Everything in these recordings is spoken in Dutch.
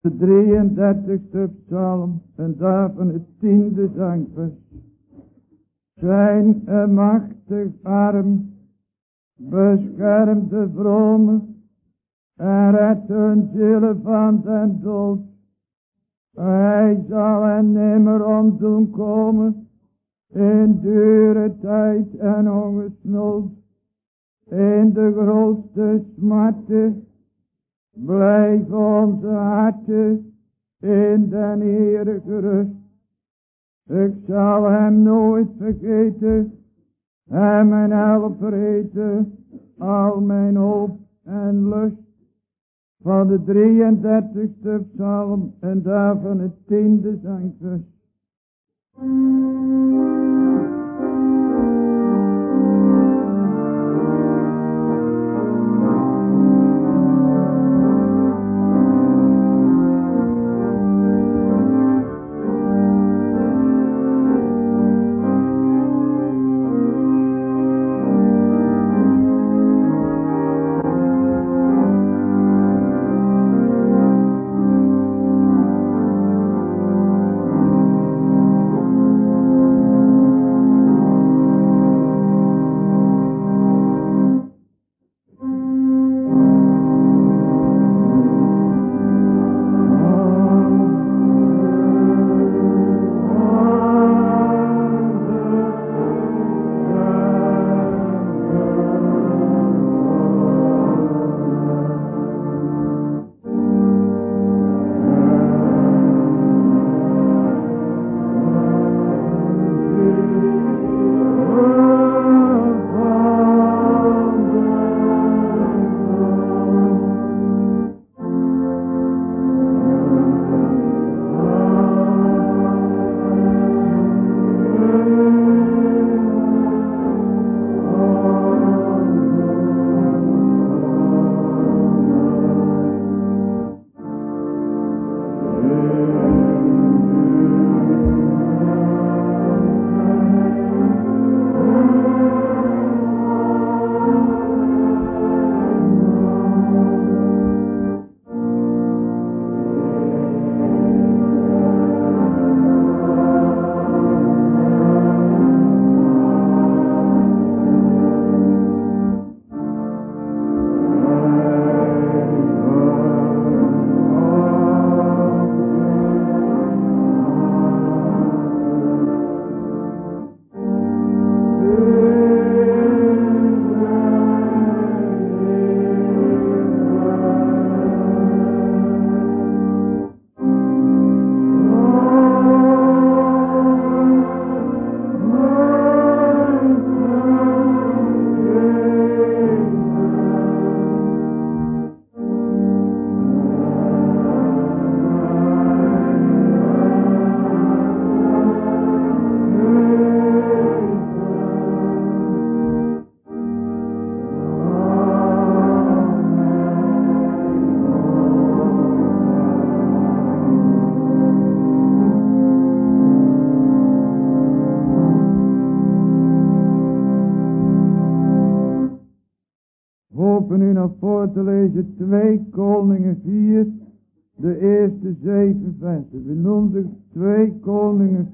De 33ste psalm en daarvan het tiende zangvers. Zijn een machtig arm, beschermt de vrome en redt hun zielen van den dood. Hij zal hen nimmer om doen komen in dure tijd en hongersnood. In de grootste smarten blijf onze harten in den Heere gerust. Ik zal hem nooit vergeten, hem mijn helper al mijn hoop en lust. Van de 33ste psalm en daarvan het tiende zangvers.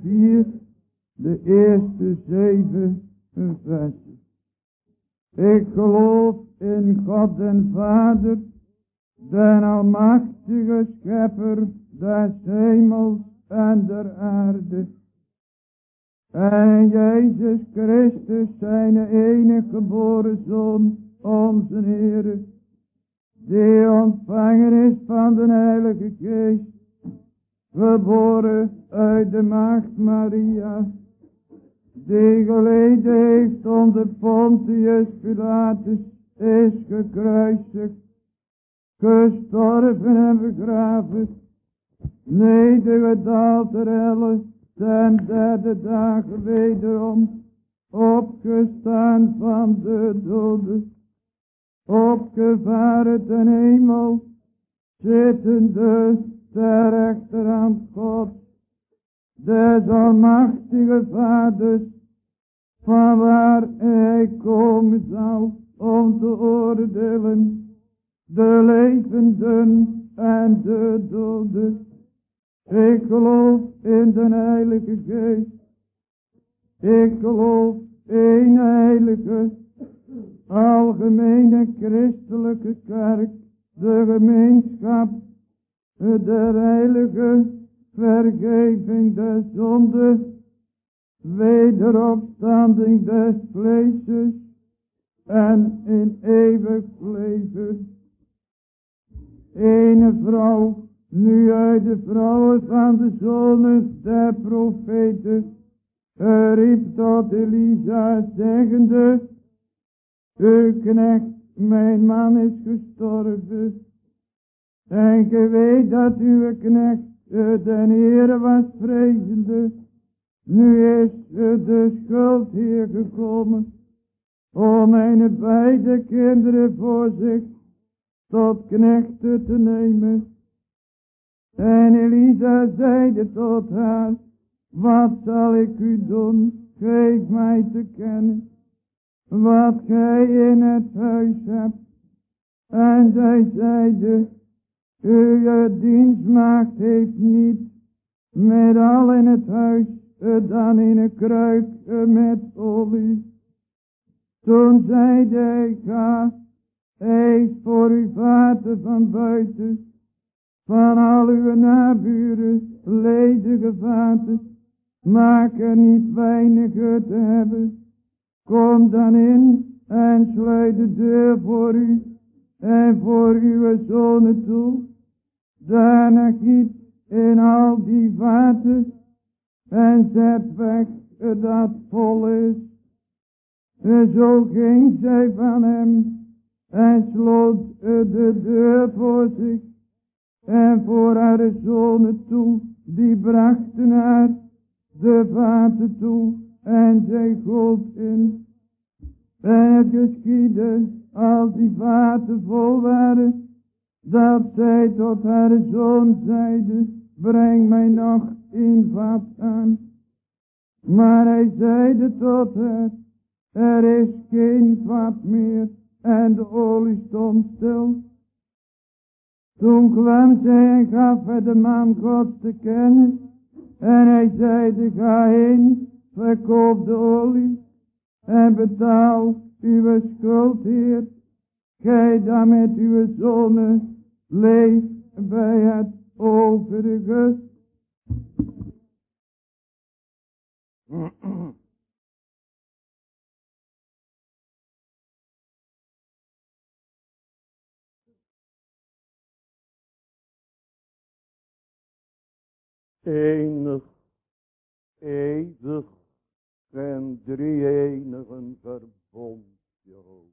4, de eerste zeven versen. Ik geloof in God en Vader, den almachtige schepper des hemels en der aarde. En Jezus Christus, zijn enige geboren Zoon, onze Heer, die ontvangen is van de Heilige Geest, geboren uit de maagd Maria, die geleden heeft onder Pontius Pilatus, is gekruisigd, gestorven en begraven, nedergedaald ter helle, ten derde dagen wederom, opgestaan van de doden, opgevaren ten hemel, zittende ter rechterhand God, des almachtige vaders, van waar hij komen zal om te oordelen de levenden en de doden. Ik geloof in de Heilige Geest. Ik geloof in Heilige, algemene christelijke kerk, de gemeenschap, de heilige vergeving der zonde, wederopstanding des vleeses en in eeuwig leven. Ene vrouw, nu uit de vrouwen van de zonen der profeten, riep tot Elisa zeggende, uw knecht, mijn man is gestorven. En ge weet dat uw knecht den Heere was vrezende. Nu is de schuld hier gekomen om mijn beide kinderen voor zich tot knechten te nemen. En Elisa zeide tot haar, wat zal ik u doen? Geef mij te kennen wat gij in het huis hebt. En zij zeide, uw dienstmaagd heeft niet met al in het huis dan in een kruik met olie. Toen zeide hij, ga, eet voor uw vader van buiten, van al uw naburen, ledige vaten, maak er niet weinig te hebben. Kom dan in en sluit de deur voor u en voor uw zonen toe. Giet in al die vaten en zet weg dat vol is. En zo ging zij van hem en sloot de deur voor zich en voor haar zonen toe. Die brachten haar de vaten toe en zij goot in. En het geschiedde als die vaten vol waren, dat zij tot haar zoon zeide, breng mij nog een vat aan. Maar hij zeide tot haar, er is geen vat meer en de olie stond stil. Toen kwam zij en gaf hij de man God te kennen en hij zeide, ga heen, verkoop de olie en betaal uw schuld, Heer. Gij dan met uw zonen leef bij het overige. Enig, eeuwig en drie-enigen verbond, Jehovah.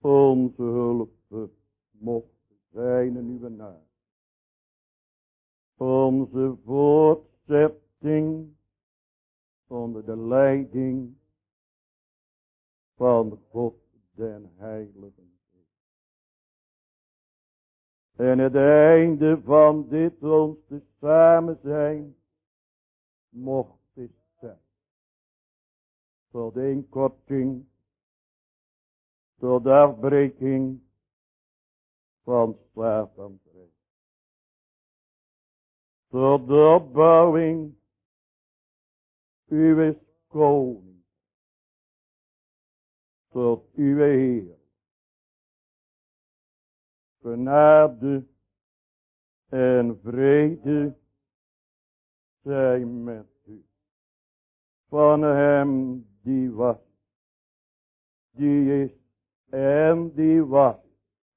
Onze hulp mocht zijn in uw naam. Onze voortzetting onder de leiding van God den Heiligen. En het einde van dit ons te samen zijn, mocht is zijn. Tot inkorting, tot afbreking van slavenvrij. Tot de opbouwing uw koning. Tot uw Heer genade en vrede zijn met u. Van hem die was, die is en die was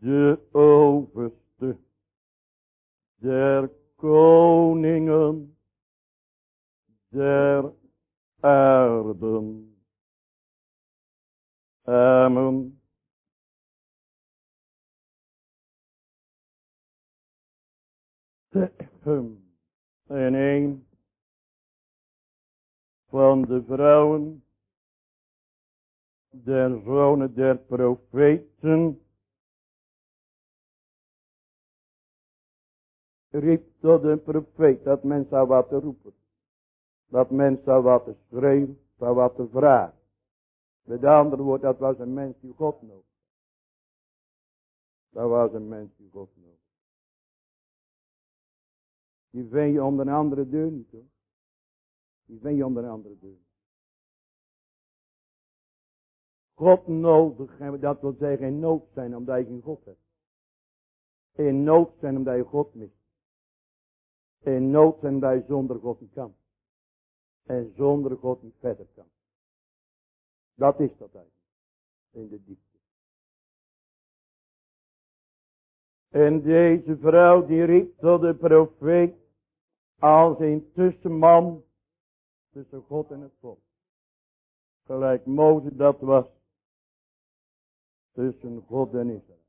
de overste der koningen der aarden. Amen. En een van de vrouwen der zonen der profeten riep tot een profeet dat men zou wat roepen. Dat men zou wat te schreeuwen, zou wat te vragen. Met andere woord, dat was een mens die God nodig. Dat was een mens die God nodig. Die vind je onder een andere deur niet hoor. Die vind je onder een andere deur. God nodig dat wil zeggen in nood zijn omdat je geen God hebt. In nood zijn omdat je God mist. In nood zijn je zonder God niet kan. En zonder God niet verder kan. Dat is dat eigenlijk. In de diepte. En deze vrouw die riep tot de profeet als een tussenman tussen God en het volk. Gelijk Mozes dat was tussen God en Israël.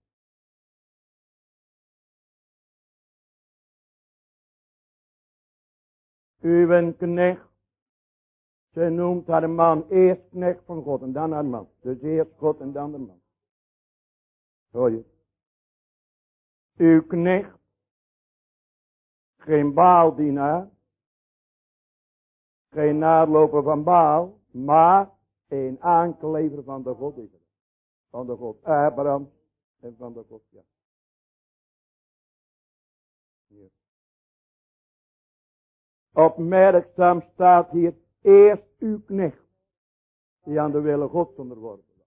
Uw knecht, ze noemt haar man eerst knecht van God en dan haar man. Dus eerst God en dan de man. Hoor je? Uw knecht, geen baaldienaar, geen naadloper van baal, maar een aanklever van de God. Van de God Abraham en van de God ja. Opmerkzaam staat hier eerst uw knecht. Die aan de wille Gods onderworpen.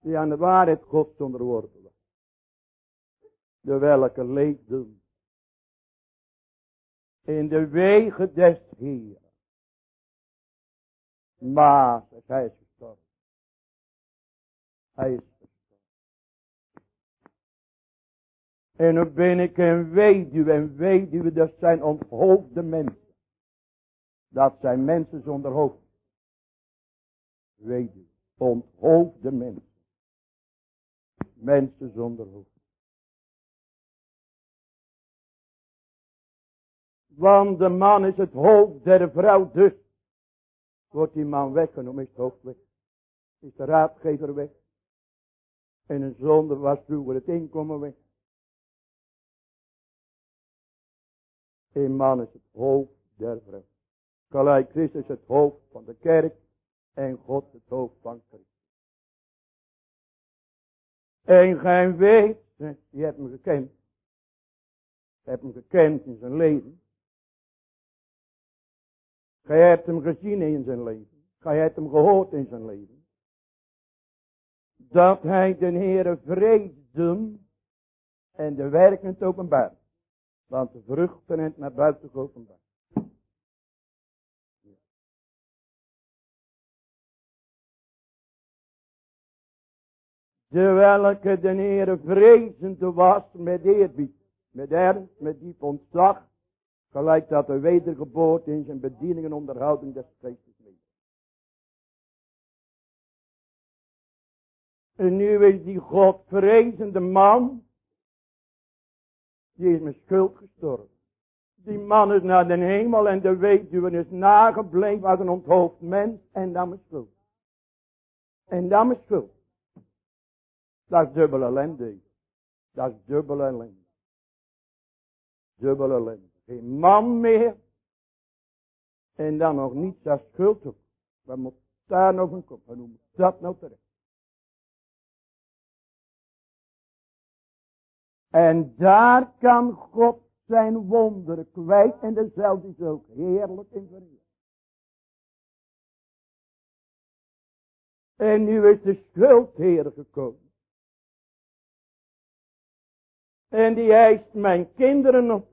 Die aan de waarheid Gods onderworpen. De welke leefden. In de wegen des Heeren. Maar hij is gestorven. Hij is En nu ben ik een weduwe. En weduwe, dat zijn onthoofde mensen. Dat zijn mensen zonder hoofd. Weduwe. Onthoofde mensen. Mensen zonder hoofd. Want de man is het hoofd der vrouw dus. Wordt die man weggenomen, is het hoofd weg. Is de raadgever weg. En een zonde was vroeger het inkomen weg. Een man is het hoofd der vrouw. Gelijk Christus het hoofd van de kerk. En God het hoofd van Christus. En gij weet, je hebt hem gekend. Je hebt hem gekend in zijn leven. Gij hebt hem gezien in zijn leven. Gij hebt hem gehoord in zijn leven. Dat hij de Heere vreesde en de werken het openbaar. Want de vruchten het naar buiten geopenbaar. De welke de Heere vrezende was met eerbied, met ernst, met diep ontzag, Gelijk dat de wedergeboorte in zijn bediening en onderhouding des geestes mee. En nu is die Godvrezende man, die is met schuld gestorven. Die man is naar de hemel en de weduwe is nagebleven als een onthoofd mens en dan met schuld. En dan met schuld. Dat is dubbele ellende. Dat is dubbele ellende. Dubbele ellende geen man meer. En dan nog niets als schuld op. Waar moet daar nog een kop? Waar moet dat nou terecht? En daar kan God zijn wonderen kwijt. En dezelfde is ook heerlijk in verheerlijk. En nu is de schuldheer gekomen. En die eist mijn kinderen op.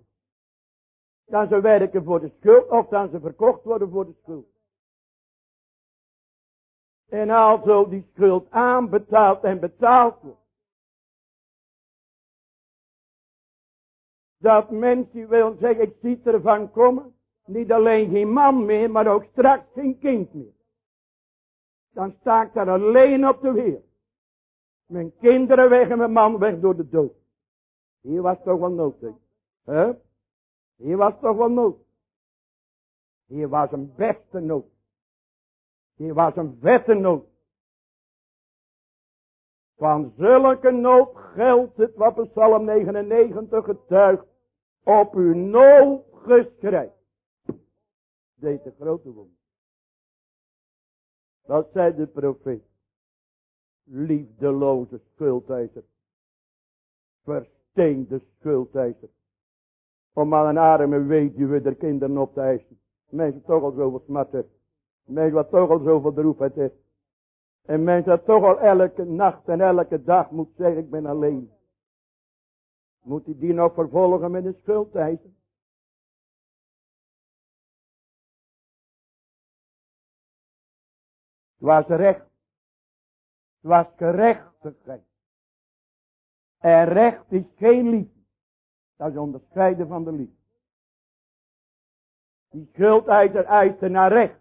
Dan ze werken voor de schuld of dan ze verkocht worden voor de schuld. En alzo die schuld aanbetaald en betaald wordt. Dat mensen die wil zeggen, ik zie ervan komen. Niet alleen geen man meer, maar ook straks geen kind meer. Dan sta ik daar alleen op de weer. Mijn kinderen weg en mijn man weg door de dood. Hier was toch wel nodig. Huh? Hier was toch wel nood. Hier was een beste nood. Hier was een vette nood. Van zulke nood geldt het wat Psalm 99 getuigt. Op uw nood geschreid. Deze grote wonder. Dat zei de profeet. Liefdeloze schuldeiser. Versteende schuldeiser. Om aan een arme weduwe der kinderen op te eisen. Mensen toch al zoveel smart heeft. Mensen wat toch al zoveel droefheid heeft. En mensen dat toch al elke nacht en elke dag moet zeggen, ik ben alleen. Moet hij die nog vervolgen met een schuldeiser? Het was recht. Het was gerechtigheid. En recht is geen liefde. Dat is onderscheiden van de liefde. Die schuldeiser eiste naar recht.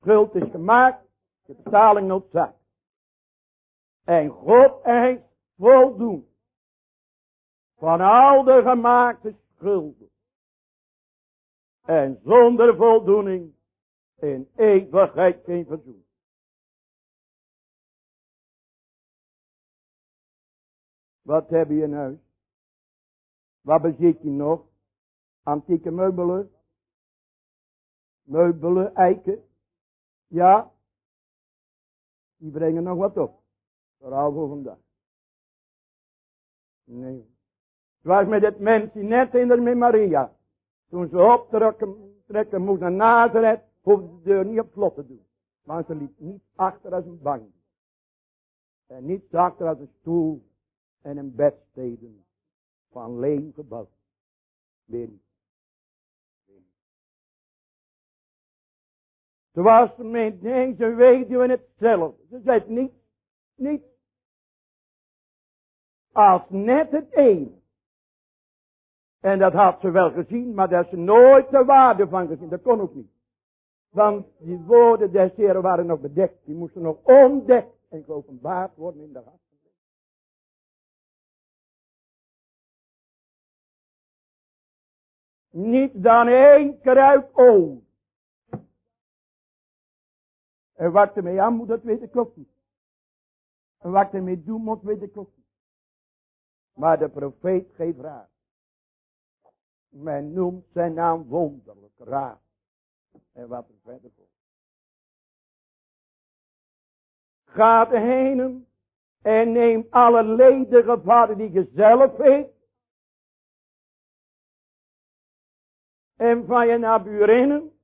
Schuld is gemaakt, de betaling noodzaak. En God eist voldoen van al de gemaakte schulden. En zonder voldoening in eeuwigheid geen verzoen. Wat heb je in huis? Wat bezit je nog? Antieke meubelen? Meubelen, eiken? Ja? Die brengen nog wat op. Vooral voor vandaag. Nee. Het was met het mensje net in met Maria. Toen ze optrekken trekken moest naar Nazareth, hoefde de deur niet op slot te doen. Maar ze liep niet achter als een bank. En niet achter als een stoel en een bedsteden van leen gebouwd. Weer niet. Ze was met deze weduwe hetzelfde. Ze zei niet, niet. Als net het een. En dat had ze wel gezien, maar daar is nooit de waarde van gezien. Dat kon ook niet. Want die woorden des Heren waren nog bedekt. Die moesten nog ontdekt en geopenbaard worden in de hart. Niet dan één kruik olie. En wat ermee aan moet, dat weet ik ook niet. En wat ermee doen moet, weet ik ook niet. Maar de profeet geeft raad. Men noemt zijn naam wonderlijk raad. En wat er verder voor. Gaat heen en neem alle ledige vader die je zelf heeft. En van je naburinnen.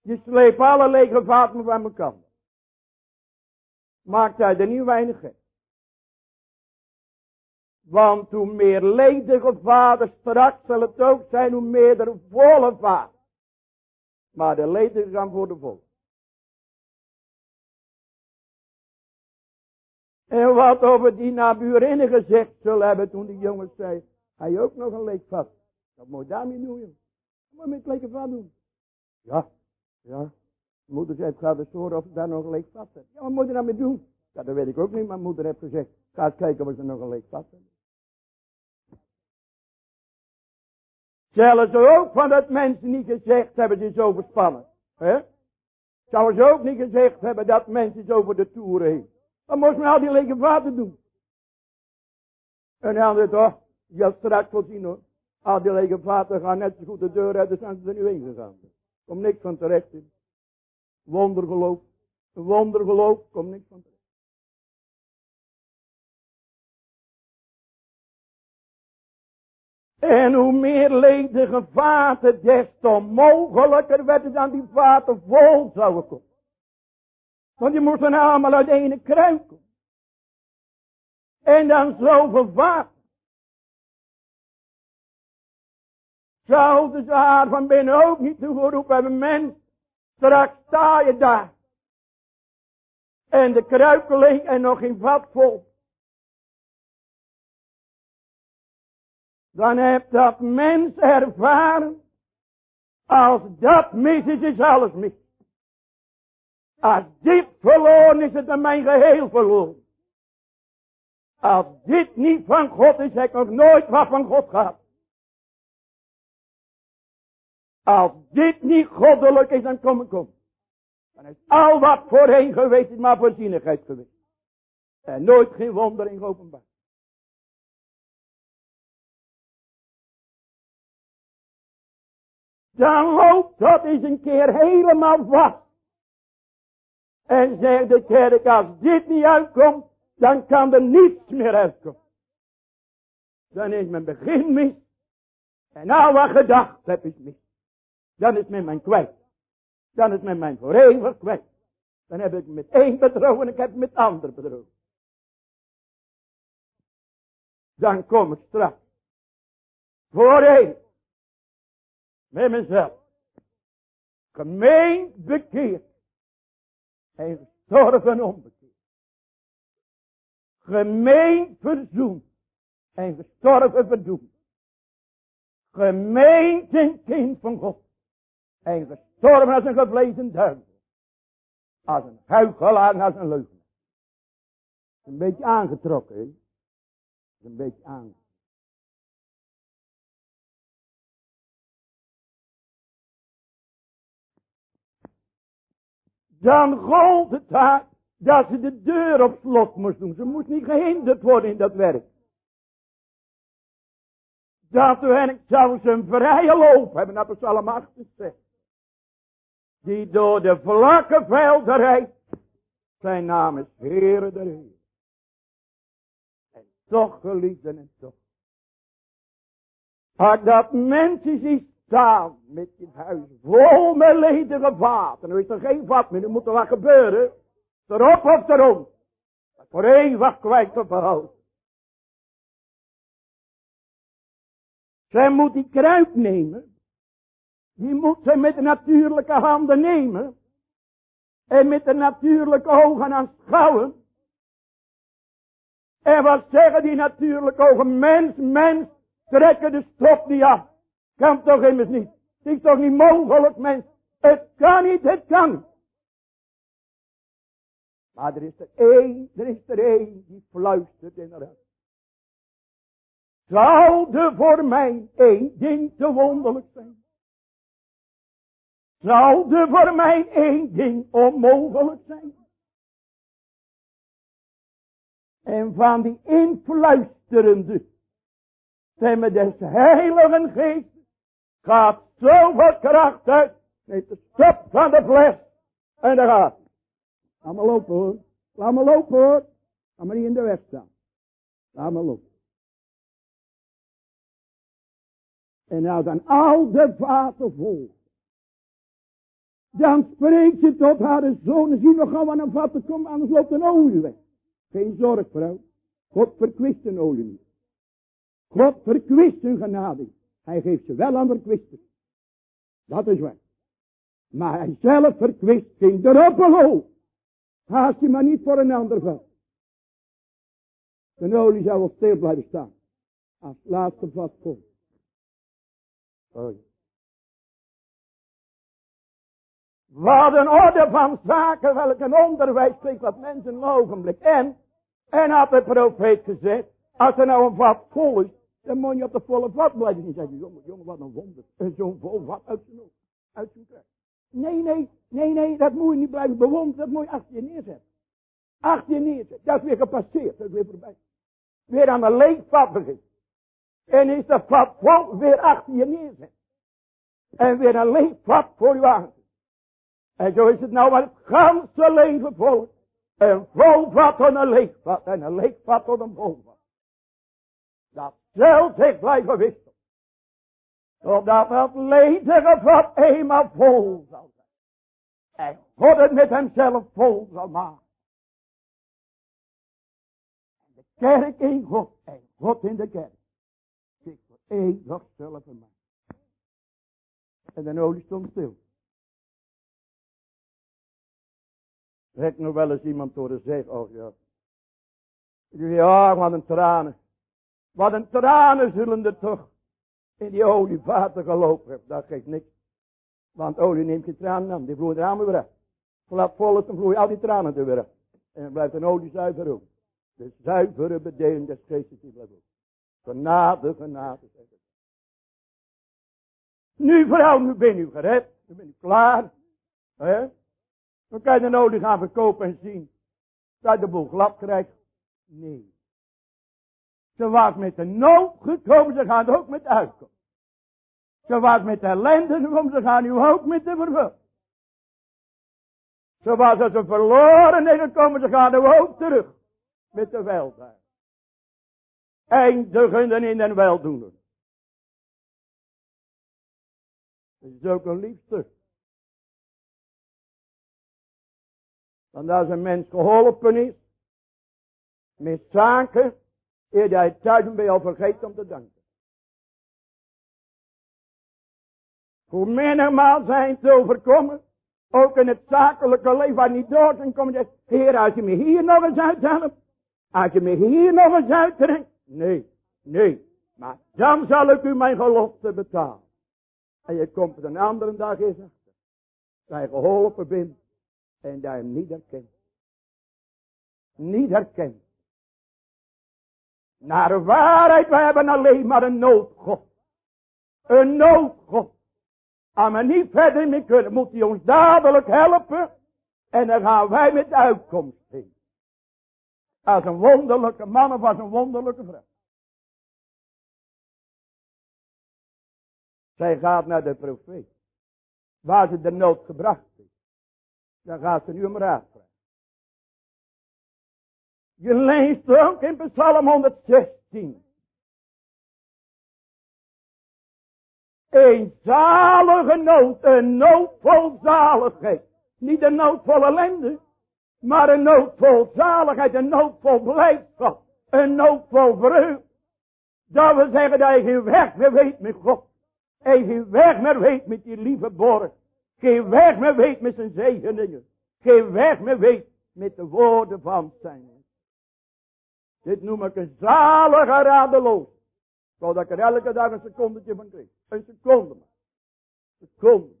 Je sleept alle lege vaten van elkaar. Maakt hij er niet weinig gek. Want hoe meer ledige vader straks zal het ook zijn, hoe meer er volle vader. Maar de ledige gaan voor de volle. En wat over die naburinnen gezegd zullen hebben toen die jongens zei, hij ook nog een leeg vat. Dat moet je daarmee doen. Wat moet je met lege vat doen? Ja, ja. Moeder zei, gaat eens horen of ik daar nog een leeg vat. Ja, wat moet je daarmee doen? Ja, dat weet ik ook niet, maar moeder heeft gezegd, ga eens kijken of ze nog een vat hebben. Zelfs ook van dat mensen niet gezegd hebben, die is overspannen. Hè? Zouden ze ook niet gezegd hebben dat mensen zo over de toeren heen. Dan moest men al die lege vaten doen. En dan zei toch, je had straks wel zien hoor. Al die lege vaten gaan net zo goed de deur uit, dan zijn ze er nu heen gegaan. Kom niks van terecht in. Wondergeloof. Wondergeloof, kom niks van terecht. En hoe meer ledige vaten, des te mogelijker werd het dan die vaten vol zouden komen. Want die moesten allemaal uit ene kruik komen. En dan zoveel vaten. Zouden ze haar van binnen ook niet toegeroepen hebben, mens, straks sta je daar. En de kruikeling en nog geen vat vol. dan heeft dat mens ervaren, als dat mis is, is alles mis. Als dit verloren is, het dan mijn geheel verloren. Als dit niet van God is, heb ik nog nooit wat van God gehad. Als dit niet goddelijk is, dan kom ik om. Dan is al wat voorheen geweest, is maar voorzienigheid geweest. En nooit geen wondering openbaar. Dan loopt dat eens een keer helemaal vast. En zegt de kerk, als dit niet uitkomt, dan kan er niets meer uitkomen. Dan is mijn begin mis. En al wat gedacht heb ik mis. Dan is men mijn kwijt. Dan is men mijn voor eeuwig kwijt. Dan heb ik met één bedrogen en ik heb met ander bedrogen. Dan kom ik straks. Voor één. Met mezelf. Gemeen bekeerd. En gestorven onbekeerd. Gemeen verzoend. En gestorven verdoemd. Gemeend een kind van God. En gestorven als een gevlezen duivel. Als een huichelaar en als een leugen. Een beetje aangetrokken, hè? Een beetje aangetrokken. Dan gold het daar dat ze de deur op slot moest doen. Ze moest niet gehinderd worden in dat werk. Dat hen zou ze een vrije loop hebben, naar Psalm 8 gezegd. Die door de vlakke velden rijdt. Zijn naam is Heere de Heer. En toch geliefden en toch. Als dat mensen ziet staan met je huis vol met ledige vaten. Nu is er geen vat meer, nu moet er wat gebeuren. Erop of erom. Voor één wat kwijt te verhouden. Zij moet die kruid nemen. Die moet zij met de natuurlijke handen nemen. En met de natuurlijke ogen aanschouwen. En wat zeggen die natuurlijke ogen? Mens, mens, trekken de strop niet af. Kan toch immers niet. Het is toch niet mogelijk, mens. Het kan niet, het kan niet. Maar er is er één, er is er één die fluistert in haar Zou er voor mij één ding te wonderlijk zijn? Zou er voor mij één ding onmogelijk zijn? En van die influisterende stemmen des Heiligen Geest gaat zoveel kracht uit. Neemt de stop van de fles en daar gaat Laat me lopen hoor. Laat me lopen hoor. Laat me niet in de weg staan. Laat me lopen. En nou dan al de vaten vol. Dan spreekt je tot haar zoon. Zie nog gauw aan een vatten komen, anders loopt een olie weg. Geen zorg vrouw. God verkwist een olie niet. God verkwist een genade. Hij geeft ze wel aan verkwisten. Dat is waar. Maar hij zelf verkwist geen druppel Haast je maar niet voor een ander vat. De olie zou wel stil blijven staan. Als laatste vat komt. Wat een orde van zaken, welk een onderwijs spreekt wat mensen een ogenblik. En, en had de profeet gezegd, als er nou een vat vol is, dan moet je op de volle vat blijven. En zeggen, jongen, jongen, wat een wonder. Zo'n vol vat uit zijn, uit zijn kruis. Nee, nee, nee, nee, dat moet je niet blijven bewonderen, dat moet je achter je neerzetten. Achter je neerzetten, dat is weer gepasseerd, dat is weer voorbij. Weer aan een leeg vat. En is dat vat vol, weer achter je neerzetten. En weer een leeg vat voor je aan. En zo is het nou met het ganse leven vol. Een vol vat en een leeg vat. En een leeg vat tot een vol vat. Dat zelfs zich blijven wisselen. Totdat het ledige vat eenmaal vol zal zijn. En God het met hemzelf vol zal maken. En de kerk in God en God in de kerk. Zich voor eeuwig zelf maken. En de olie stond stil. Ik nog wel eens iemand door de zee, oh ja. Ja, wat een tranen. Wat een tranen zullen er toch in die olievaten gelopen hebt. Dat geeft niks. Want olie neemt je tranen aan. Die vloeit er aan weer weg. Laat vol dan vloeien al die tranen er weer En dan blijft een olie zuiver ook. De zuivere bedeling des geestes die blijft Genade, genade, het. Nu vrouw, nu ben u gered. Nu ben u klaar. He? Dan kan je de nodig gaan verkopen en zien. Dat je de boel glad krijgt. Nee. Ze was met de nood gekomen, ze gaan ook met de uitkomst. Ze was met de ellende gekomen, ze gaan nu ook met de vervulling. Ze was als een verloren gekomen, ze gaan nu ook terug met de welvaart. Eindigen in een weldoener. Dat is ook een liefde. Want als een mens geholpen is, met zaken, eer hij thuis bij jou vergeet om te danken. Hoe menigmaal zijn te overkomen, ook in het zakelijke leven waar niet door zijn komen, Heer, als je me hier nog eens uithelpt, als je me hier nog eens uittrekt, nee, nee, maar dan zal ik u mijn gelofte betalen. En je komt er een andere dag eens achter, dat je geholpen bent en dat je hem niet herkent. Niet herkent. Naar waarheid, we hebben alleen maar een noodgod. Een noodgod. Als we niet verder mee kunnen, moet hij ons dadelijk helpen. En dan gaan wij met uitkomst heen. Als een wonderlijke man of als een wonderlijke vrouw. Zij gaat naar de profeet. Waar ze de nood gebracht heeft. Dan gaat ze nu om raad vragen. Je leest ook in Psalm 116. Een zalige nood, een nood vol zaligheid. Niet een nood vol ellende, maar een nood vol zaligheid, een nood vol blijdschap, een nood vol vreugde. Dat we zeggen dat je geen weg meer weet met God. En geen weg meer weet met die lieve borg. Geen weg meer weet met zijn zegeningen. Geen weg meer weet met de woorden van zijn. Dit noem ik een zalige radeloos. Zodat ik er elke dag een secondetje van kreeg. Een seconde maar. Een seconde.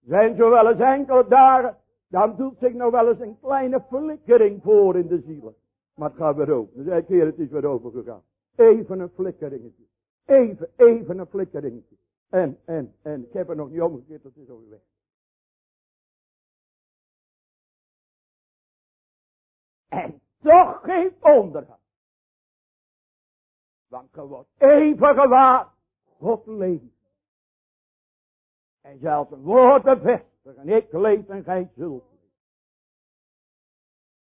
Zijn zo wel eens enkele dagen, dan doet zich nog wel eens een kleine flikkering voor in de zielen. Maar het gaat weer over. Dan zei ik, heer, het is weer overgegaan. Even een flikkeringetje. Even, even een flikkeringetje. En, en, en, ik heb er nog niet omgekeerd, dat is alweer. En toch geen ondergang. Want je wordt even gewaar, God. En zelfs een woord bevestigen, ik leef en gij zult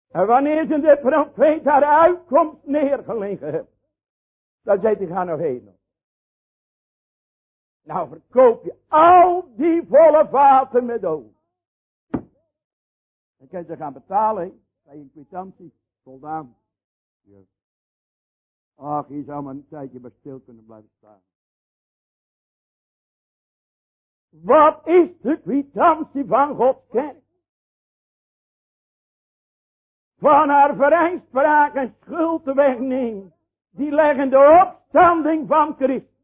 En wanneer ze de profeet haar uitkomst neergelegen heeft, dan zei hij, ga nog heen. Nou verkoop je al die volle vaten met olie. Dan kan je gaan betalen bij een kwitantie, voldaan. Ja. Ach, je zou maar een tijdje bij stil kunnen blijven staan. Wat is de kwitantie van Gods kerk? Van haar verijnspraak en schuld wegnemen. Die leggen de opstanding van Christus.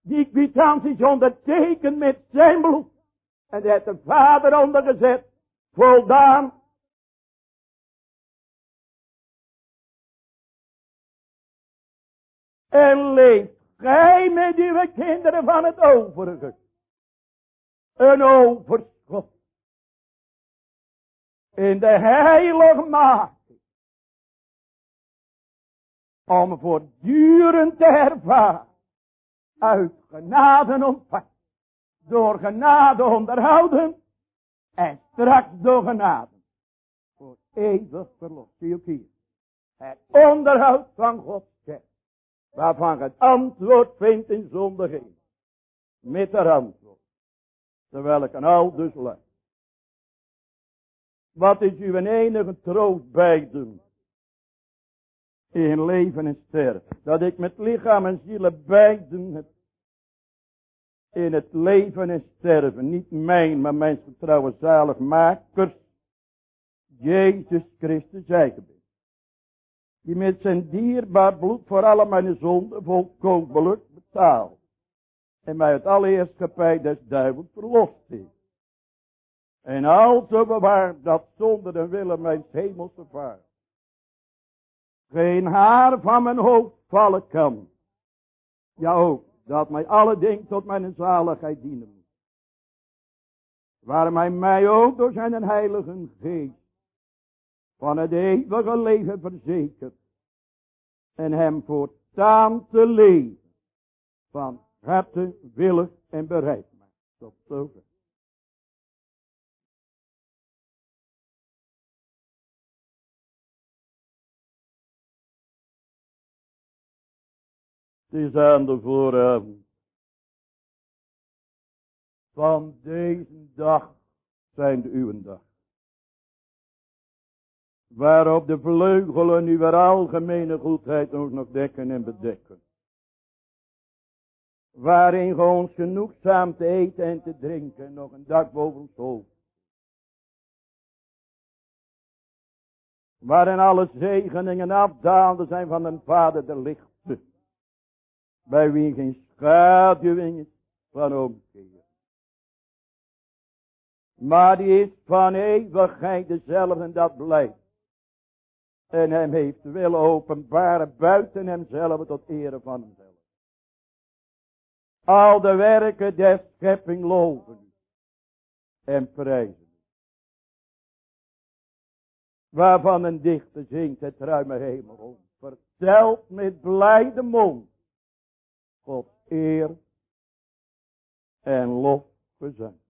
Die kwitantie is ondertekend met zijn bloed. En heeft de vader ondergezet. Voldaan En leeft gij met uw kinderen van het overige. Een overschot. In de heilige maat. Om voortdurend te ervaren. Uit genade ontvangen. Door genade onderhouden. En straks door genade. Voor eeuwig verlost. Zie hier. Het onderhoud van God waarvan het antwoord vindt in zondiging. Met haar antwoord. Terwijl ik aan al dus. Wat is uw enige troost doen? In leven en sterven. Dat ik met lichaam en ziel beiden heb. In het leven en sterven. Niet mijn, maar mijn vertrouwen zalig makers. Jezus Christus eigen die met zijn dierbaar bloed voor alle mijn zonden volkomen betaalt. En mij het allereerste des duivels verlost heeft. En also bewaart dat zonder de willen mijn hemelse vaart. Geen haar van mijn hoofd vallen kan. Ja ook, dat mij alle dingen tot mijn zaligheid dienen. Waar mij mij ook door zijn heilige geest van het eeuwige leven verzekert. En hem voortaan te leven van harte, willig en bereid. Tot zover. Het is aan de vooravond van deze dag zijn de uw dag. Waarop de vleugelen uw algemene goedheid ons nog dekken en bedekken. Waarin ge ons genoegzaam te eten en te drinken nog een dak boven ons hoofd. Waarin alle zegeningen afdaalden zijn van een vader de lichte. Bij wie geen schaduwing is van omkeer. Maar die is van eeuwigheid dezelfde en dat blijft. En hem heeft willen openbaren buiten hemzelf tot ere van hemzelf. Al de werken der schepping loven en prijzen. Waarvan een dichter zingt het ruime hemel. Vertelt met blijde mond. God eer en lof gezang.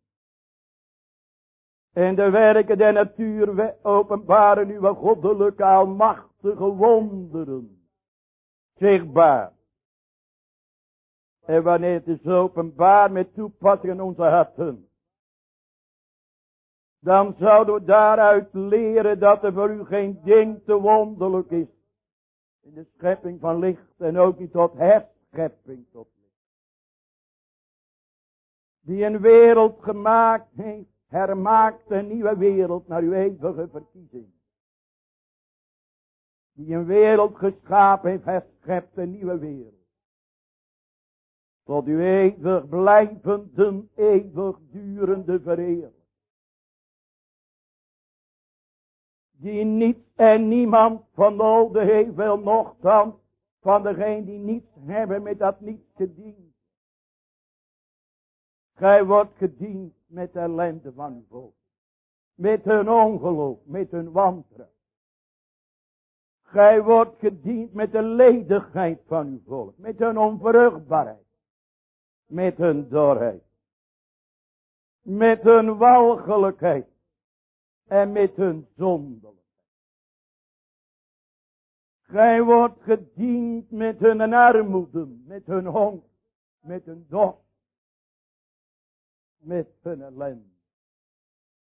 En de werken der natuur openbaren uw goddelijke almachtige wonderen. Zichtbaar. En wanneer het is openbaar met toepassing in onze harten. Dan zouden we daaruit leren dat er voor u geen ding te wonderlijk is. In de schepping van licht en ook niet tot herschepping tot licht. Die een wereld gemaakt heeft hermaakt een nieuwe wereld naar uw eeuwige verkiezing. Die een wereld geschapen heeft, herschept een nieuwe wereld. Tot uw eeuwig blijvende, eeuwig durende verheerlijking. Die niets en niemand van nodig heeft, wel nogthans van degene die niets hebben met dat niets gediend. Gij wordt gediend met de ellende van uw volk. Met hun ongeloof, met hun wantrouwen. Gij wordt gediend met de ledigheid van uw volk. Met hun onvruchtbaarheid. Met hun dorheid. Met hun walgelijkheid. En met hun zondelijkheid. Gij wordt gediend met hun armoede. Met hun honger. Met hun dorst met hun ellende.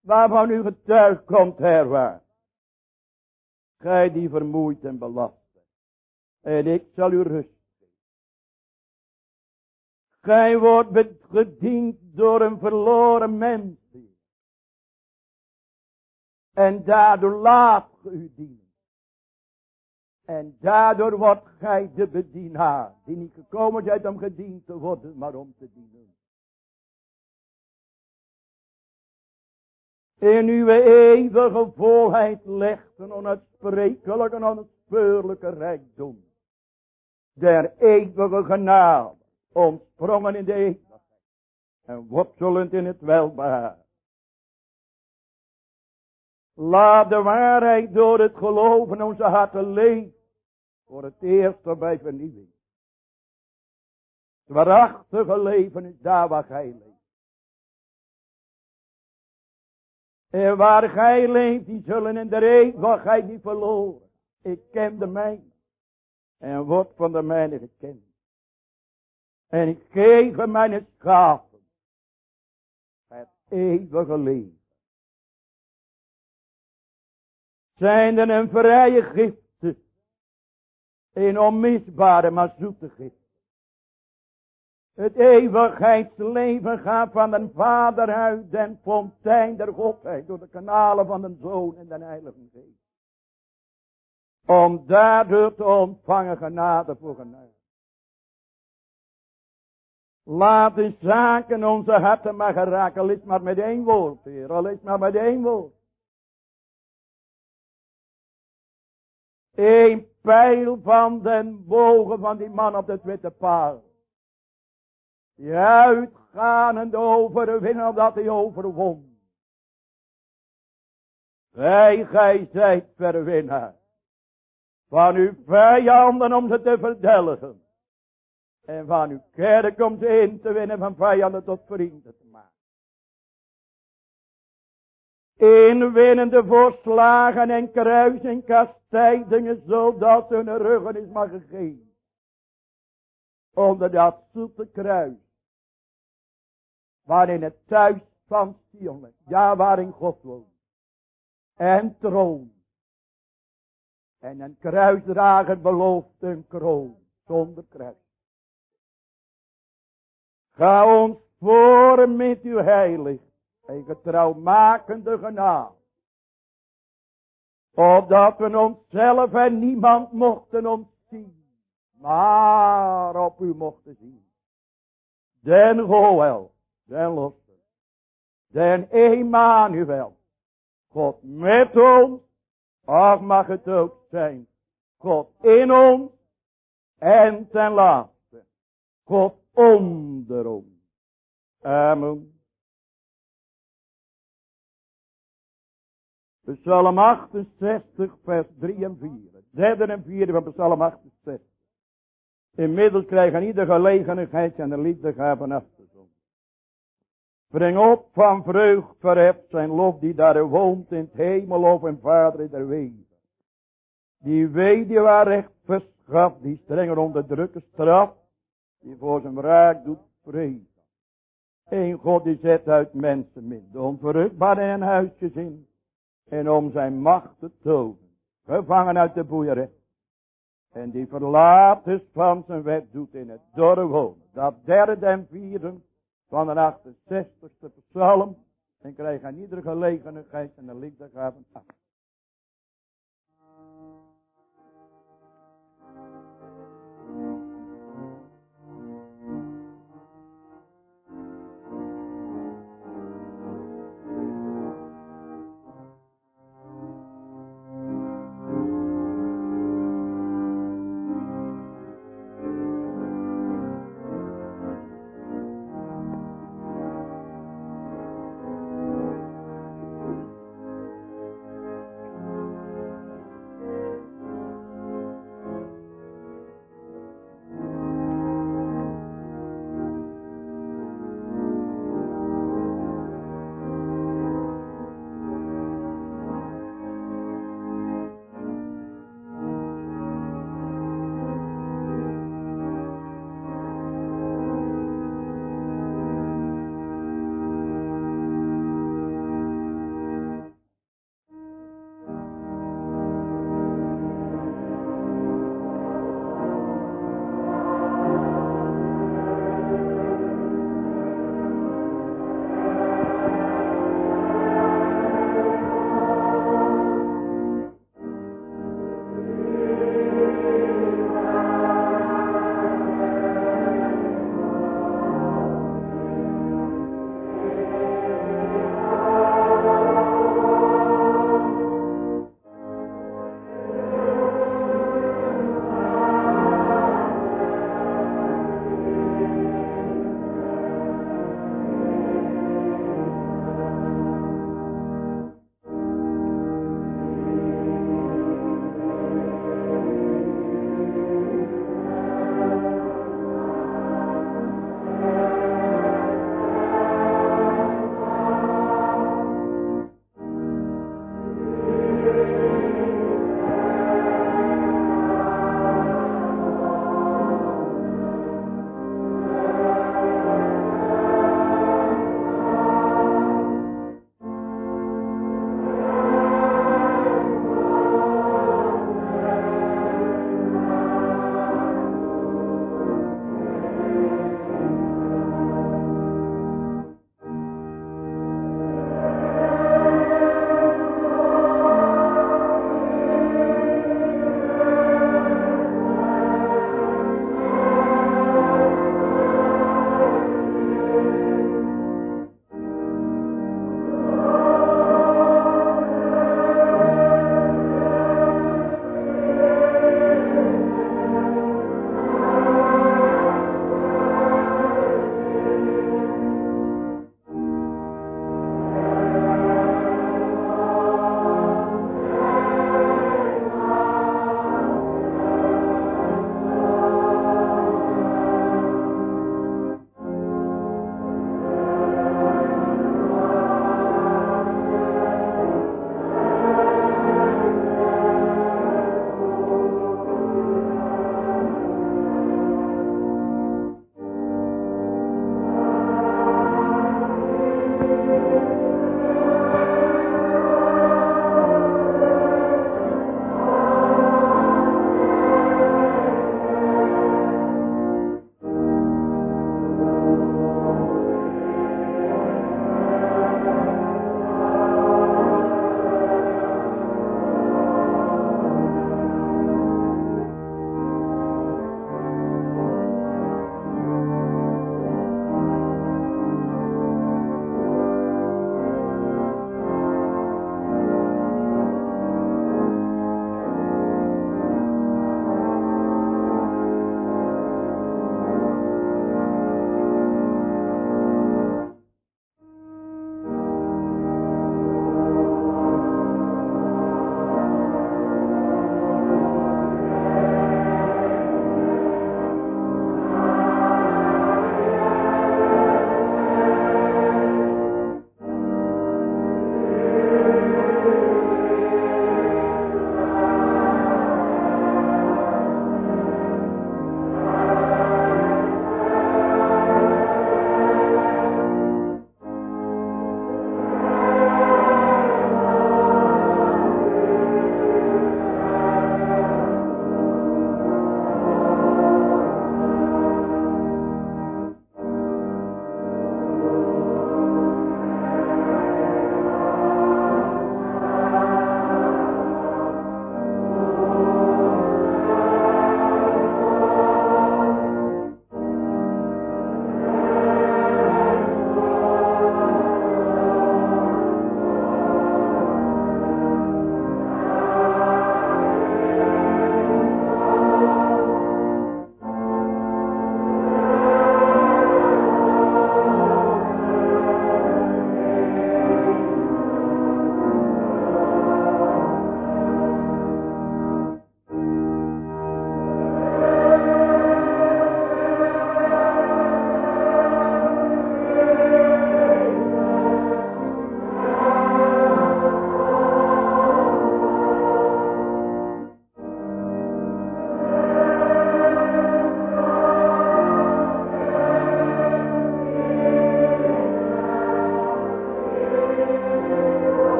Waarvan u getuigd komt herwaar. Gij die vermoeid en belast bent. En ik zal u rust. Gij wordt gediend door een verloren mens. En daardoor laat u dienen. En daardoor wordt gij de bedienaar. Die niet gekomen zijt om gediend te worden, maar om te dienen. In uw eeuwige volheid legt een onuitsprekelijke en onspeurlijke rijkdom. Der eeuwige genade, ontsprongen in de eeuwigheid en wortelend in het welbehaar. Laat de waarheid door het geloven onze harten leven, voor het eerst bij vernieuwing. Het waarachtige leven is daar waar gij leeft. En waar gij leeft, die zullen in de eeuwigheid niet verloren. Ik ken de mijne. En word van de mijne gekend. En ik geef mijn schapen. Het eeuwige leven. Zijn er een vrije gifte. Een onmisbare maar zoete gift. Het eeuwigheidsleven gaat van den Vader uit, den fontein der Godheid, door de kanalen van den Zoon en den Heilige Geest. Om daardoor te ontvangen genade voor genade. Laat de zaken onze harten maar geraken, al is maar met één woord, Heer, al is maar met één woord. Een pijl van den bogen van die man op het witte paal. Die uitgaan en de overwinnen omdat hij overwon. Wij, gij zijt verwinnaar. Van uw vijanden om ze te verdelgen. En van uw kerk om ze in te winnen van vijanden tot vrienden te maken. Inwinnende voor slagen en kruis en kastijdingen, zodat hun ruggen is mag gegeven. Onder dat zoete kruis. Waarin het thuis van Sion, ja waarin God woont. En troon. En een kruisdrager belooft een kroon zonder kruis. Ga ons voor met uw heilig en getrouwmakende genade. Opdat we onszelf en niemand mochten ontzien, maar op u mochten zien. Den Goel, den Losse, den Emmanuel, God met ons, ach mag het ook zijn, God in ons en ten laatste, God onder ons. Amen. Psalm 68, vers 3 en 4. Derde en vierde van Psalm 68. Inmiddels krijgen ieder gelegenheid en de liefde gaven af. Breng op van vreugd verheft zijn lof die daar woont in het hemel of en vader der wezen. Die waar recht verschaft, die strenger onderdrukken straf, die voor zijn wraak doet vrezen. Een God die zet uit mensen min, de onverrukbare en huisjes in, en om zijn macht te tonen, gevangen uit de boeierij. En die verlaat is van zijn wet doet in het dorre wonen. Dat derde en vierde van de 68ste psalm. En krijg aan iedere gelegenheid en de liefde af.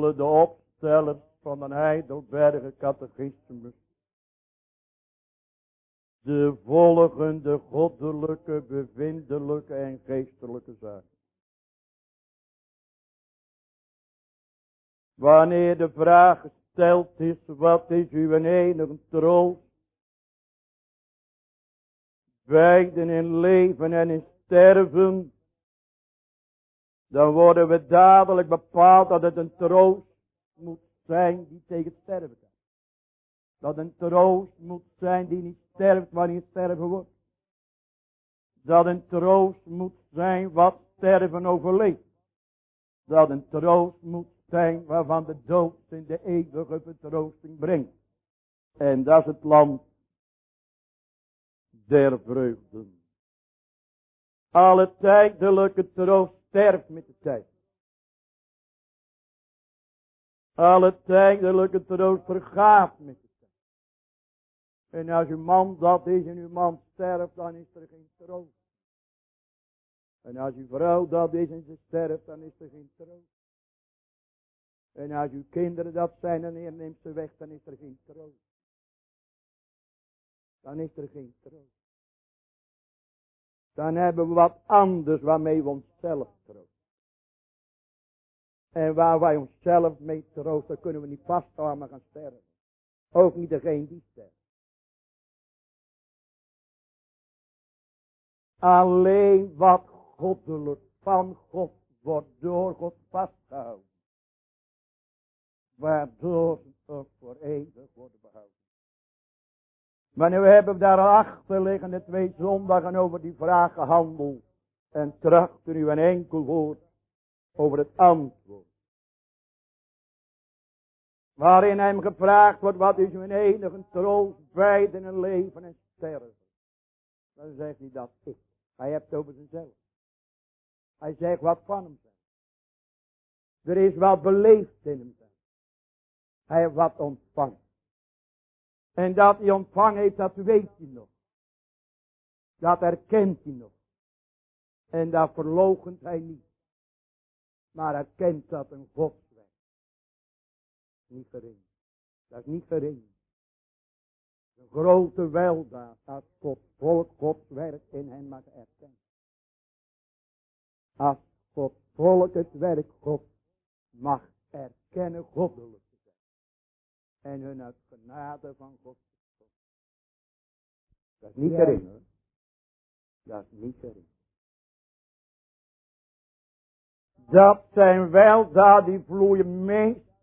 De opstellers van een Heidelberger catechismus de volgende goddelijke, bevindelijke en geestelijke zaken. Wanneer de vraag gesteld is, wat is uw enige troost? Beiden in leven en in sterven. Dan worden we dadelijk bepaald dat het een troost moet zijn die tegen sterven kan. Dat een troost moet zijn die niet sterft wanneer sterven wordt. Dat een troost moet zijn wat sterven overleeft. Dat een troost moet zijn waarvan de dood in de eeuwige vertroosting brengt. En dat is het land der vreugden. Alle tijdelijke troost sterft met de tijd. Alle tijdelijke troost vergaat met de tijd. En als uw man dat is en uw man sterft, dan is er geen troost. En als uw vrouw dat is en ze sterft, dan is er geen troost. En als uw kinderen dat zijn en neemt ze weg, dan is er geen troost. Dan is er geen troost. Dan hebben we wat anders waarmee we onszelf. En waar wij onszelf mee troosten, kunnen we niet vasthouden, gaan sterven. Ook niet degene die sterft. Alleen wat goddelijk van God wordt door God vastgehouden waardoor ook voor eeuwig worden behouden. Maar nu hebben we daar achter de twee zondagen over die vraag gehandeld. En trachten nu een enkel woord over het antwoord. Waarin hem gevraagd wordt, wat is uw enige troost, beiden een leven en sterven. Dan zegt hij dat ik. Hij hebt het over zichzelf. Hij zegt wat van hem zijn. Er is wat beleefd in hem zijn. Hij heeft wat ontvangen. En dat hij ontvangen heeft, dat weet hij nog. Dat herkent hij nog. En dat verlogent hij niet. Maar hij kent dat een godsweg. Niet gering. Dat is niet gering. Een grote weldaad als God volk Gods werk in hen mag erkennen. Als God volk het werk God mag erkennen goddelijk en hun uit genade van God. Dat is niet gering hoor. Dat is niet gering. Dat zijn wel daar die vloeien meest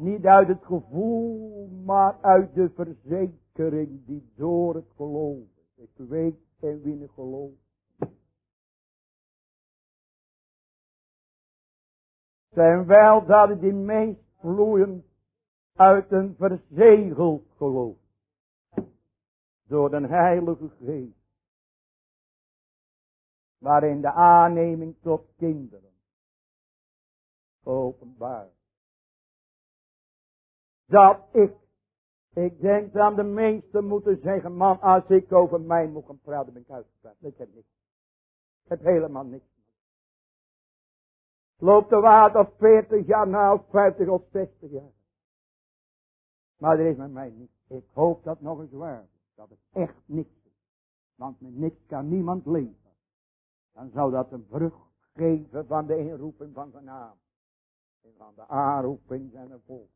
niet uit het gevoel, maar uit de verzekering die door het geloof. Ik weet en wie het geloof. Zijn wel dat die meest vloeien uit een verzegeld geloof. Door de heilige geest. Waarin de aanneming tot kinderen openbaar. Dat ik, ik denk dat de meesten moeten zeggen, man, als ik over mij moet gaan praten, ben ik uitgepraat. Ik heb niks. Ik heb helemaal niks. Loopt de water of 40 jaar na, of 50 of 60 jaar. Maar er is met mij niet. Ik hoop dat nog eens waar. Dat het echt niks is. Want met niks kan niemand leven. Dan zou dat een vrucht geven van de inroeping van naam. En van de aanroeping zijn volk.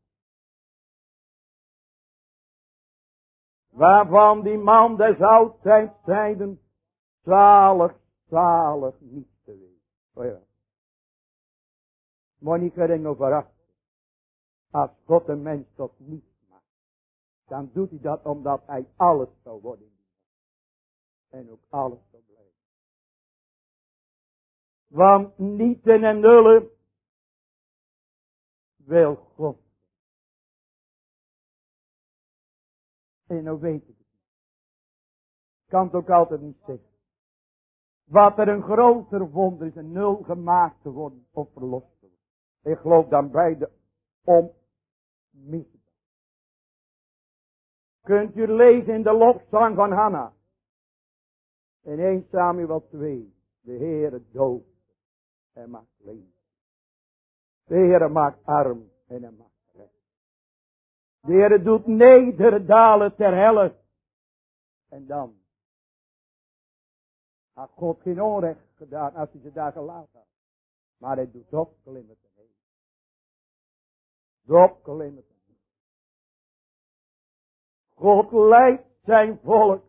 Waarvan die man des altijd zeiden. Zalig, zalig niet te weten. Oh ja. Moet niet gering over Als God een mens tot niet dan doet hij dat omdat hij alles zou worden. En ook alles zou blijven. Want nieten en nullen wil God. En nou weet ik het niet. Kan het ook altijd niet zeggen. Wat er een groter wonder is, een nul gemaakt te worden of verlost te worden. Ik geloof dan beide om mis Kunt u lezen in de lofzang van Hanna. In 1 Samuel 2. De Heere doodt en maakt leven. De Heere maakt arm en hij maakt. De Heere doet nederdalen ter helle. En dan had God geen onrecht gedaan als hij ze daar gelaten had. Maar hij doet opklimmen te heen. Opklimmen. God leidt zijn volk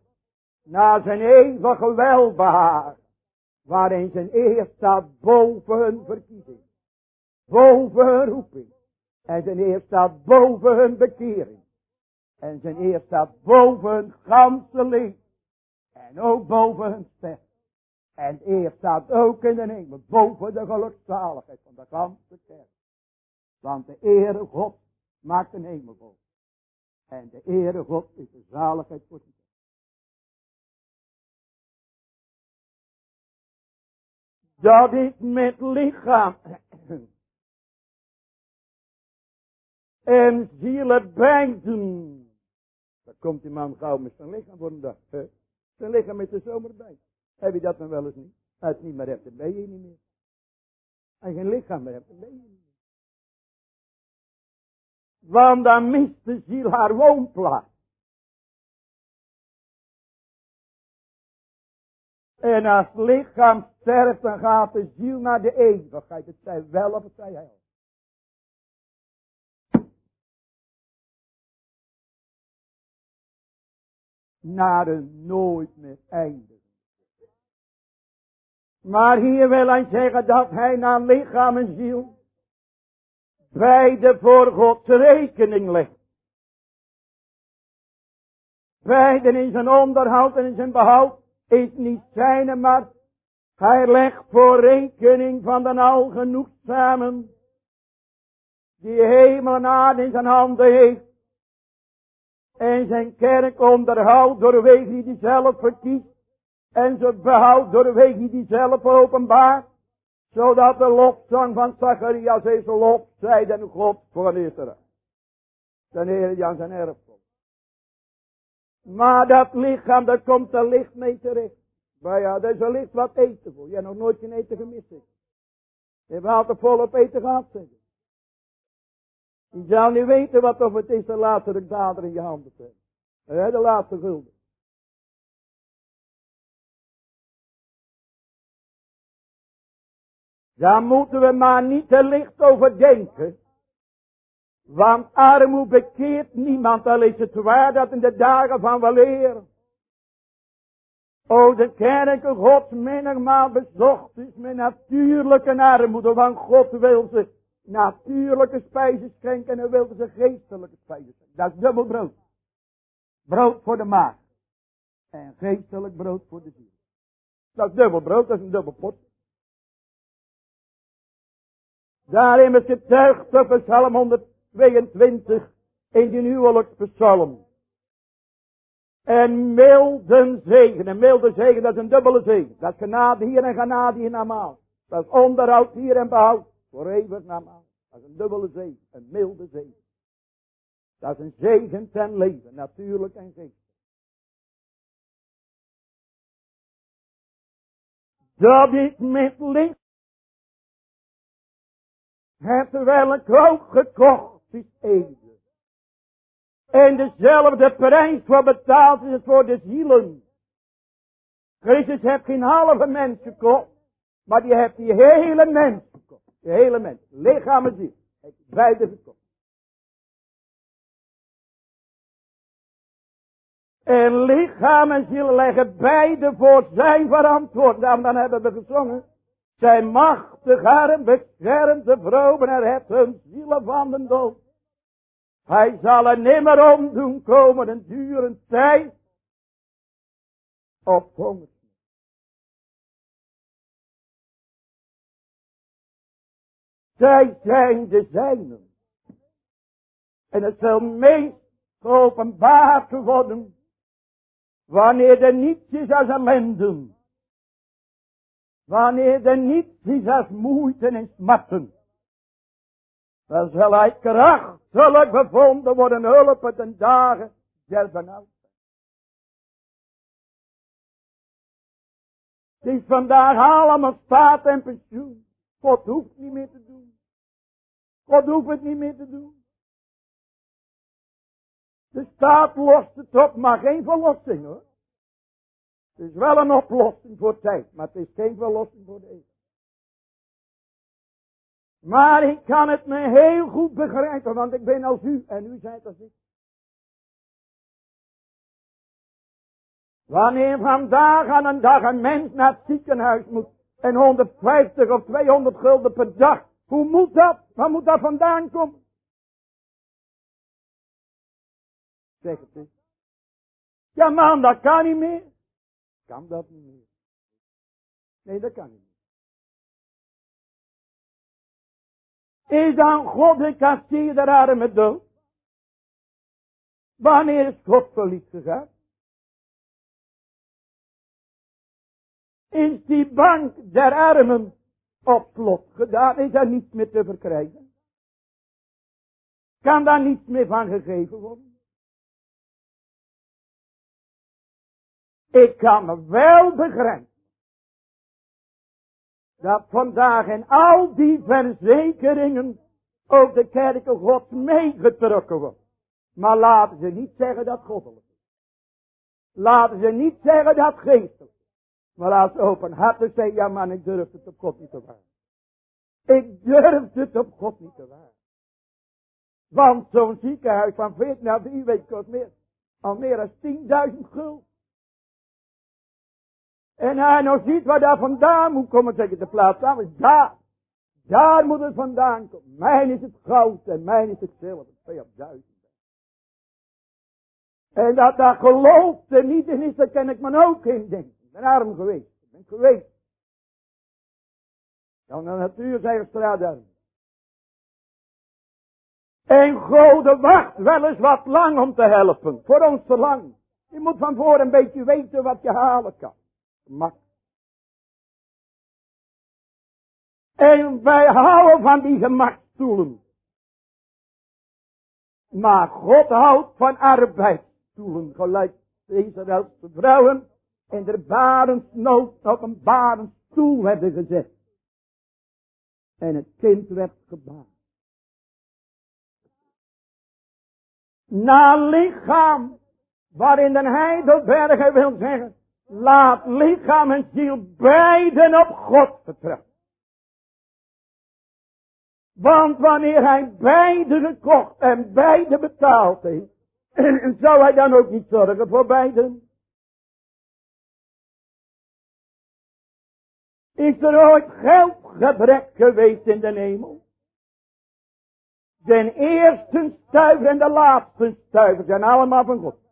naar zijn eeuwige welbehaar. Waarin zijn eer staat boven hun verkiezing. Boven hun roeping. En zijn eer staat boven hun bekering. En zijn eer staat boven hun ganse leven. En ook boven hun ster. En eer staat ook in de hemel boven de gelukzaligheid van de ganse kerk. Want de Ere God maakt een hemelboom. En de Ere God is de zaligheid voor die Dat is met lichaam en zielen beiden. Dan komt die man gauw met zijn lichaam voor een dag. Zijn lichaam met de zomer bij. Heb je dat dan wel eens niet? Als het niet meer hebt, dan ben je niet meer. Als geen lichaam meer hebt, dan ben je niet meer. Want dan mist de ziel haar woonplaats. En als het lichaam sterft, dan gaat de ziel naar de eeuwigheid. Het zij wel of het zij hel. Naar een nooit meer einde. Maar hier wil hij zeggen dat hij naar lichaam en ziel beide voor Gods rekening legt. Beiden in zijn onderhoud en in zijn behoud is niet zijn, maar hij legt voor rekening van de algenoegzamen die hemel en aarde in zijn handen heeft en zijn kerk onderhoudt door de weg die hij zelf verkiest en ze behoudt door de weg die hij zelf openbaart zodat de lofzang van Zacharias deze lof zij den God voor Israël. Ten Heer aan zijn erf Maar dat lichaam, daar komt er licht mee terecht. Maar ja, er is er licht wat eten voor. Je hebt nog nooit geen eten gemist. Je hebt altijd volop eten gehad. Je zou niet weten wat of het is de laatste dader in je handen te. De laatste gulden. Daar moeten we maar niet te licht over denken. Want armoede bekeert niemand, al is het waar dat in de dagen van weleer. O, de kerken gods menigmaal bezocht is met natuurlijke armoede, want God wil ze natuurlijke spijzen schenken en wil ze geestelijke spijzen schenken. Dat is dubbel brood. Brood voor de maag. En geestelijk brood voor de ziel. Dat is dubbel brood, dat is een dubbel pot. Daarin is getuigd op Psalm 122 in die huwelijkspsalm. En milde zegen, en milde zegen, dat is een dubbele zegen. Dat is genade hier en genade hier namaal. Dat is onderhoud hier en behoud, voor eeuwig namaal. Dat is een dubbele zegen, een milde zegen. Dat is een zegen ten leven, natuurlijk en geest. Dat is met licht het welk ook gekocht is eeuwig. En dezelfde prijs voor betaald is voor de zielen. Christus heeft geen halve mens gekocht, maar die heeft die hele mens. De hele mens, lichaam en ziel, heeft beide gekocht. En lichaam en ziel leggen beide voor zijn verantwoording. dan hebben we gezongen. Zijn machtig arm beschermt de vrouwen en het hun zielen van de dood. Hij zal er nimmer om doen komen een dure tijd of honger. Zij zijn de zijnen. En het zal meest geopenbaard worden wanneer er niets is als ellende Wanneer er niets is als moeite en smarten. Dan zal hij krachtelijk bevonden worden hulp ten dagen der benauwdheid. Het is vandaag allemaal staat en pensioen. God hoeft niet meer te doen. God hoeft het niet meer te doen. De staat lost het op, maar geen verlossing hoor. Het is wel een oplossing voor tijd, maar het is geen verlossing voor de eeuw. Maar ik kan het me heel goed begrijpen, want ik ben als u en u zijt als ik. Wanneer vandaag aan een dag een mens naar het ziekenhuis moet en 150 of 200 gulden per dag, hoe moet dat? Waar moet dat vandaan komen? Zeg het. Ja man, dat kan niet meer. Kan dat niet meer. Nee, dat kan niet meer. Is dan God de kastier der arme dood? Wanneer is God verliefd gegaan? Is die bank der armen op slot gedaan? Is daar niets meer te verkrijgen? Kan daar niets meer van gegeven worden? Ik kan me wel begrijpen. Dat vandaag in al die verzekeringen ook de kerken gods meegetrokken wordt. Maar laten ze niet zeggen dat goddelijk is. Laten ze niet zeggen dat geestelijk. Maar als ze openhartig zeggen, ja man, ik durf het op God niet te waar. Ik durf het op God niet te waar. Want zo'n ziekenhuis van 14 naar 4 weken kost meer, al meer dan 10.000 gulden. En hij nou ziet waar daar vandaan moet komen, zeg ik de plaats aan, is daar. Daar moet het vandaan komen. Mijn is het goud en mijn is het zilver. Twee op duizend. En dat daar geloof er niet in is, daar kan ik me ook in denken. Ben arm geweest. Ik ben geweest. Dan de natuur zijn straat arm. En God wacht wel eens wat lang om te helpen. Voor ons te lang. Je moet van voor een beetje weten wat je halen kan. Macht. En wij houden van die gemakstoelen. Maar God houdt van arbeidsstoelen, gelijk Israëlse vrouwen in de barensnood op een barenstoel werden gezet. En het kind werd gebaard. Na lichaam, waarin de Heidelberger wil zeggen, Laat lichaam en ziel beiden op God vertrouwen. Want wanneer hij beide gekocht en beide betaald heeft, zou hij dan ook niet zorgen voor beiden? Is er ooit geldgebrek geweest in de hemel? De eerste stuiver en de laatste stuiver zijn allemaal van God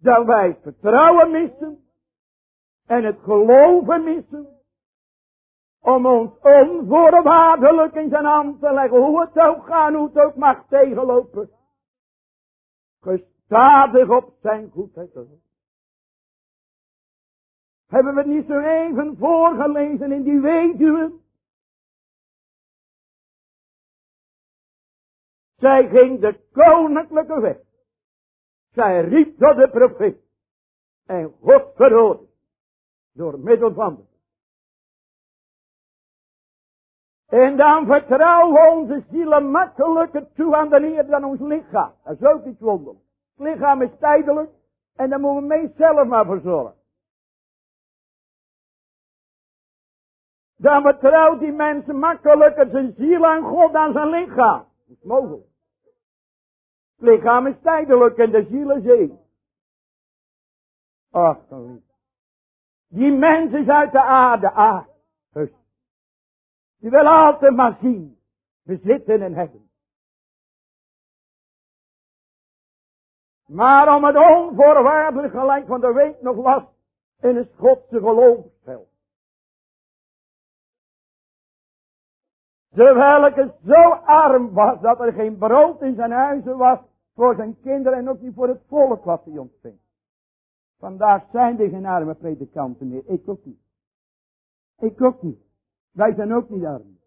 dat wij vertrouwen missen en het geloven missen om ons onvoorwaardelijk in zijn hand te leggen, hoe het ook gaan, hoe het ook mag tegenlopen, gestadig op zijn goedheid. Hebben we niet zo even voorgelezen in die weduwe? Zij ging de koninklijke weg. Zij riep tot de profeet. En God verhoorde. Door middel van de. En dan vertrouwen we onze zielen makkelijker toe aan de Heer dan ons lichaam. Dat is ook iets wonderlijks. Het lichaam is tijdelijk. En daar moeten we mee zelf maar voor zorgen. Dan vertrouwt die mensen makkelijker zijn ziel aan God dan zijn lichaam. Dat is mogelijk. Het lichaam is tijdelijk en de ziel is eeuwig. Ach, lief. Die mens is uit de aarde, aard. Die wil altijd maar zien, bezitten en hebben. Maar om het onvoorwaardelijk gelijk van de week nog was in het Godse geloofsveld. Terwijl ik zo arm was dat er geen brood in zijn huizen was, voor zijn kinderen en ook niet voor het volk wat hij ontving. Vandaag zijn er geen arme predikanten meer. Ik ook niet. Ik ook niet. Wij zijn ook niet arm.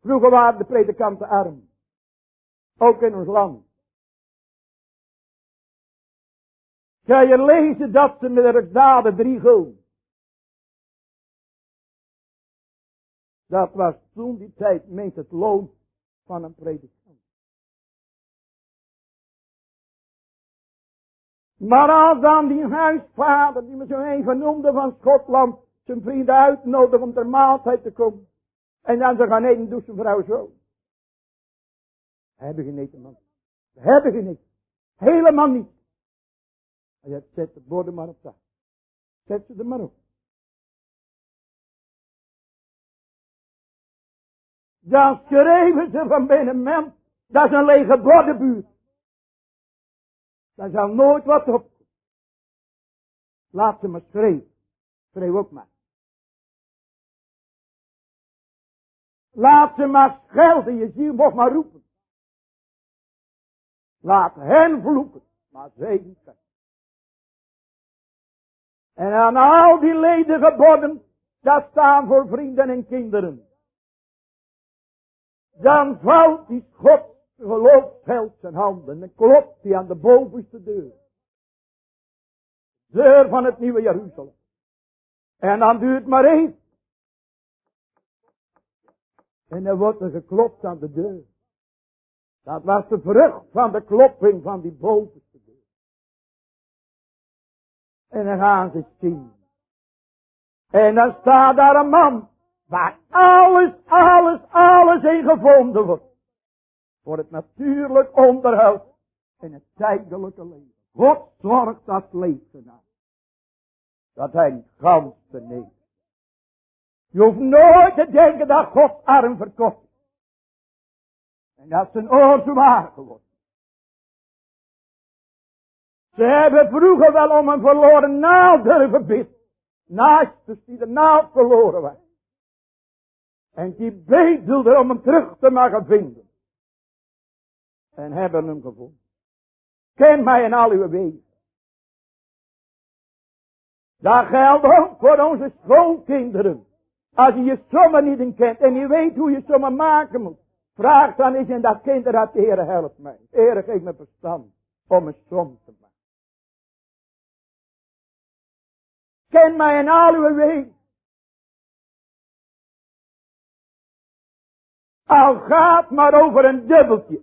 Vroeger waren de predikanten arm. Ook in ons land. Ga je lezen dat ze met de daden drie gulden. Dat was toen die tijd, meent het loon van een predikant. Maar als dan die huisvader, die me zo even noemde van Schotland, zijn vrienden uitnodigde om ter maaltijd te komen. En dan ze gaan eten, doet zijn vrouw zo. Hebben geen eten, man. Hebben geen. Helemaal niet. En je zet de borden maar op tafel. Zet ze er maar op. Dan schreven ze van binnen, man, dat is een lege bordenbuurt. Daar zal nooit wat op. Laat ze maar schreeuwen. Schreeuw ook maar. Laat ze maar schelden, je ziel mocht maar roepen. Laat hen vloeken, maar zij niet En aan al die ledige borden, dat staan voor vrienden en kinderen. Dan valt die schot geloofsheld zijn handen en klopt hij aan de bovenste deur. Deur van het nieuwe Jeruzalem. En dan duurt maar één. En dan wordt er geklopt aan de deur. Dat was de vrucht van de klopping van die bovenste deur. En dan gaan ze zien. En dan staat daar een man. Waar alles, alles, alles in gevonden wordt. Voor het natuurlijk onderhoud. En het tijdelijke leven. God zorgt dat leven aan. Dat hij gans neemt. Je hoeft nooit te denken dat God arm verkocht. En dat zijn oor zwaar geworden. Ze hebben vroeger wel om een verloren naald durven bidden. Naast die de naald verloren was. En die bedelde om hem terug te mogen vinden. En hebben hem gevonden. Ken mij in al uw wegen. Dat geldt ook voor onze schoonkinderen. Als je je sommen niet in kent en je weet hoe je sommen maken moet. Vraag dan eens in dat kind dat de Heer helpt mij. Heer geef me verstand om een som te maken. Ken mij in al uw wegen. Al gaat maar over een dubbeltje.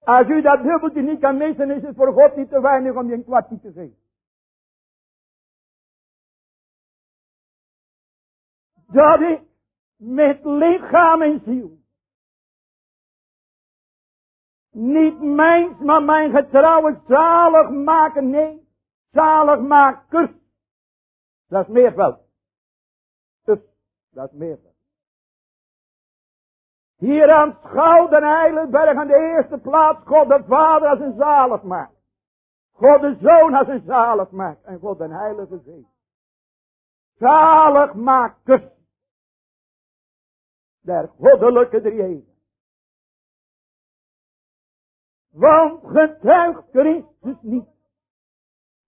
Als u dat dubbeltje niet kan missen, is het voor God niet te weinig om je een kwartje te geven. Dat ik met lichaam en ziel niet mijns, maar mijn getrouwe zalig maken. Nee, zalig makers. Dat is meerveld. Dus, dat is meerveld. Hier aan Schouwen Eilenberg aan de eerste plaats God de Vader als een zalig maakt. God de Zoon als een zalig maakt. En God een Heilige Zee. Zalig makers. Der goddelijke drieën. Want getuigt Christus niet.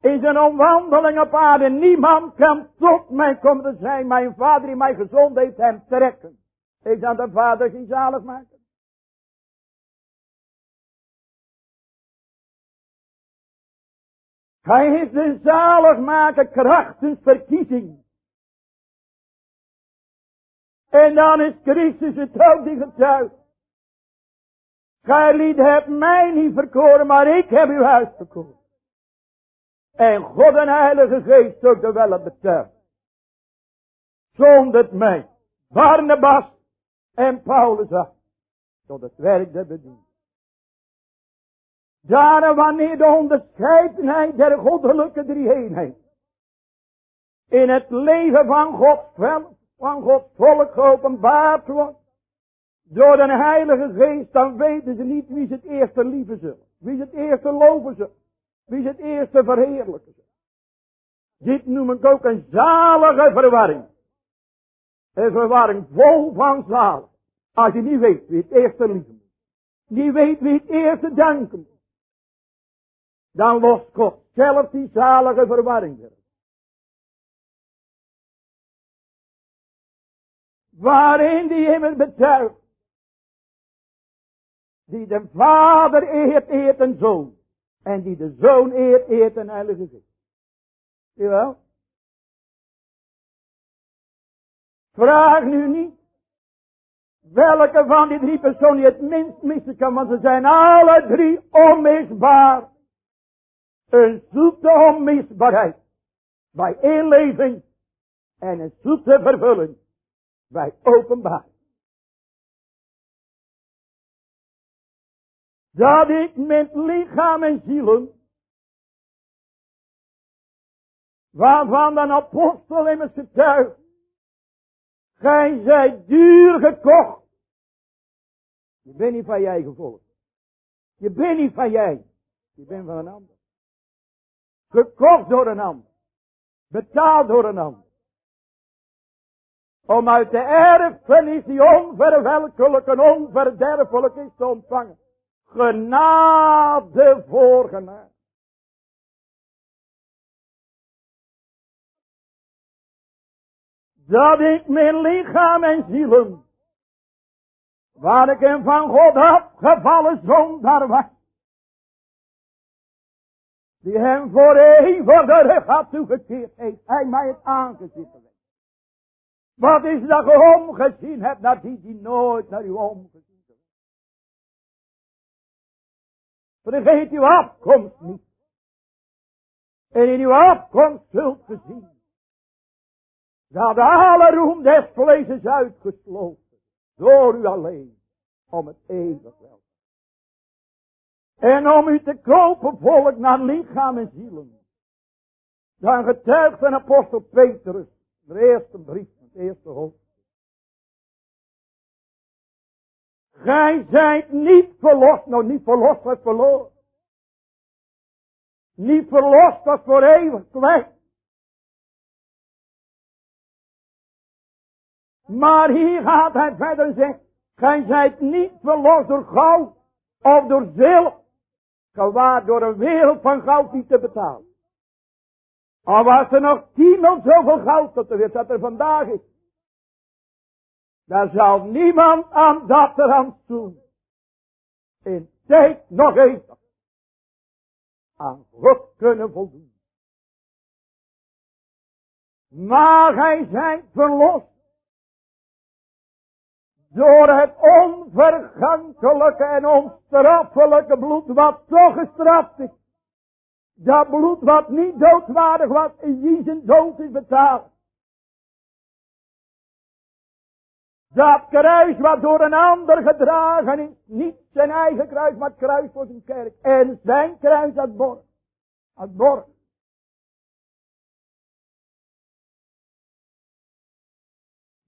In zijn omwandeling op aarde niemand kan tot mij komen te zijn. Mijn vader die mij gezond heeft hem trekken. Ik zal de vader geen zalig maken. Hij heeft de zalig maken krachtens verkiezing. En dan is Christus het ook die getuigt. Gij lied hebt mij niet verkoren, maar ik heb uw huis verkoren. En God en Heilige Geest ook de wel betuigd. Zonder mij. Barnabas en Paulus af. Tot het werk der bediening. Daar wanneer de onderscheidenheid der goddelijke drieënheid. In het leven van God van Gods volk geopenbaard wordt. Door de Heilige Geest, dan weten ze niet wie ze het eerste liefde zullen. Wie ze het eerste loven zullen. Wie ze het eerste verheerlijken zullen. Dit noem ik ook een zalige verwarring. Een verwarring vol van zaal. Als je niet weet wie het eerste liefde moet. Niet weet wie het eerste danken moet. Dan lost God zelf die zalige verwarring. Waarin die hem betuigt. Die de vader eert, eert een zoon. En die de zoon eert, eert een heilige geest. Jawel. Vraag nu niet welke van die drie personen je het minst missen kan, want ze zijn alle drie onmisbaar. Een zoete onmisbaarheid bij inleving en een zoete vervulling bij openbaar. Dat ik met lichaam en zielen, waarvan de apostel immers getuigt, gij zijt duur gekocht. Je bent niet van eigen volk. Je bent niet van jij. Je bent van een ander. Gekocht door een ander. Betaald door een ander. Om uit de erfenis die onverwelkelijk en onverderfelijk is te ontvangen. Genade voor. Dat ik mijn lichaam en zielen, waar ik een van God afgevallen zondaar was, die hem voor eeuwig de rug had toegekeerd, heeft hij mij het aangezicht gelegd. Wat is dat je omgezien hebt naar die die nooit naar u omgezien heeft. Vergeet uw afkomst niet. En in uw afkomst zult gezien. Dat alle roem des vlees is uitgesloten. Door u alleen. Om het eeuwig wel. En om u te kopen volk naar lichaam en zielen. Dan getuigt een apostel Petrus. De eerste brief, het eerste hoofd. Gij zijt niet verlost, nou niet verlost was verloren. Niet verlost was voor eeuwig kwijt. Maar hier gaat hij verder en zegt, gij zijt niet verlost door goud of door zilver. Gewaar door een wereld van goud niet te betalen. Al was er nog tien zoveel goud de wereld dat er vandaag is. Daar zal niemand aan dat eraan doen. In tijd nog even. Aan God kunnen voldoen. Maar hij zijn verlost door het onvergankelijke en onstraffelijke bloed wat toch gestraft is. Dat bloed wat niet doodwaardig was in zijn dood is betaald. Dat kruis wat door een ander gedragen is, niet zijn eigen kruis, maar het kruis voor zijn kerk. En zijn kruis als borg. Als borg.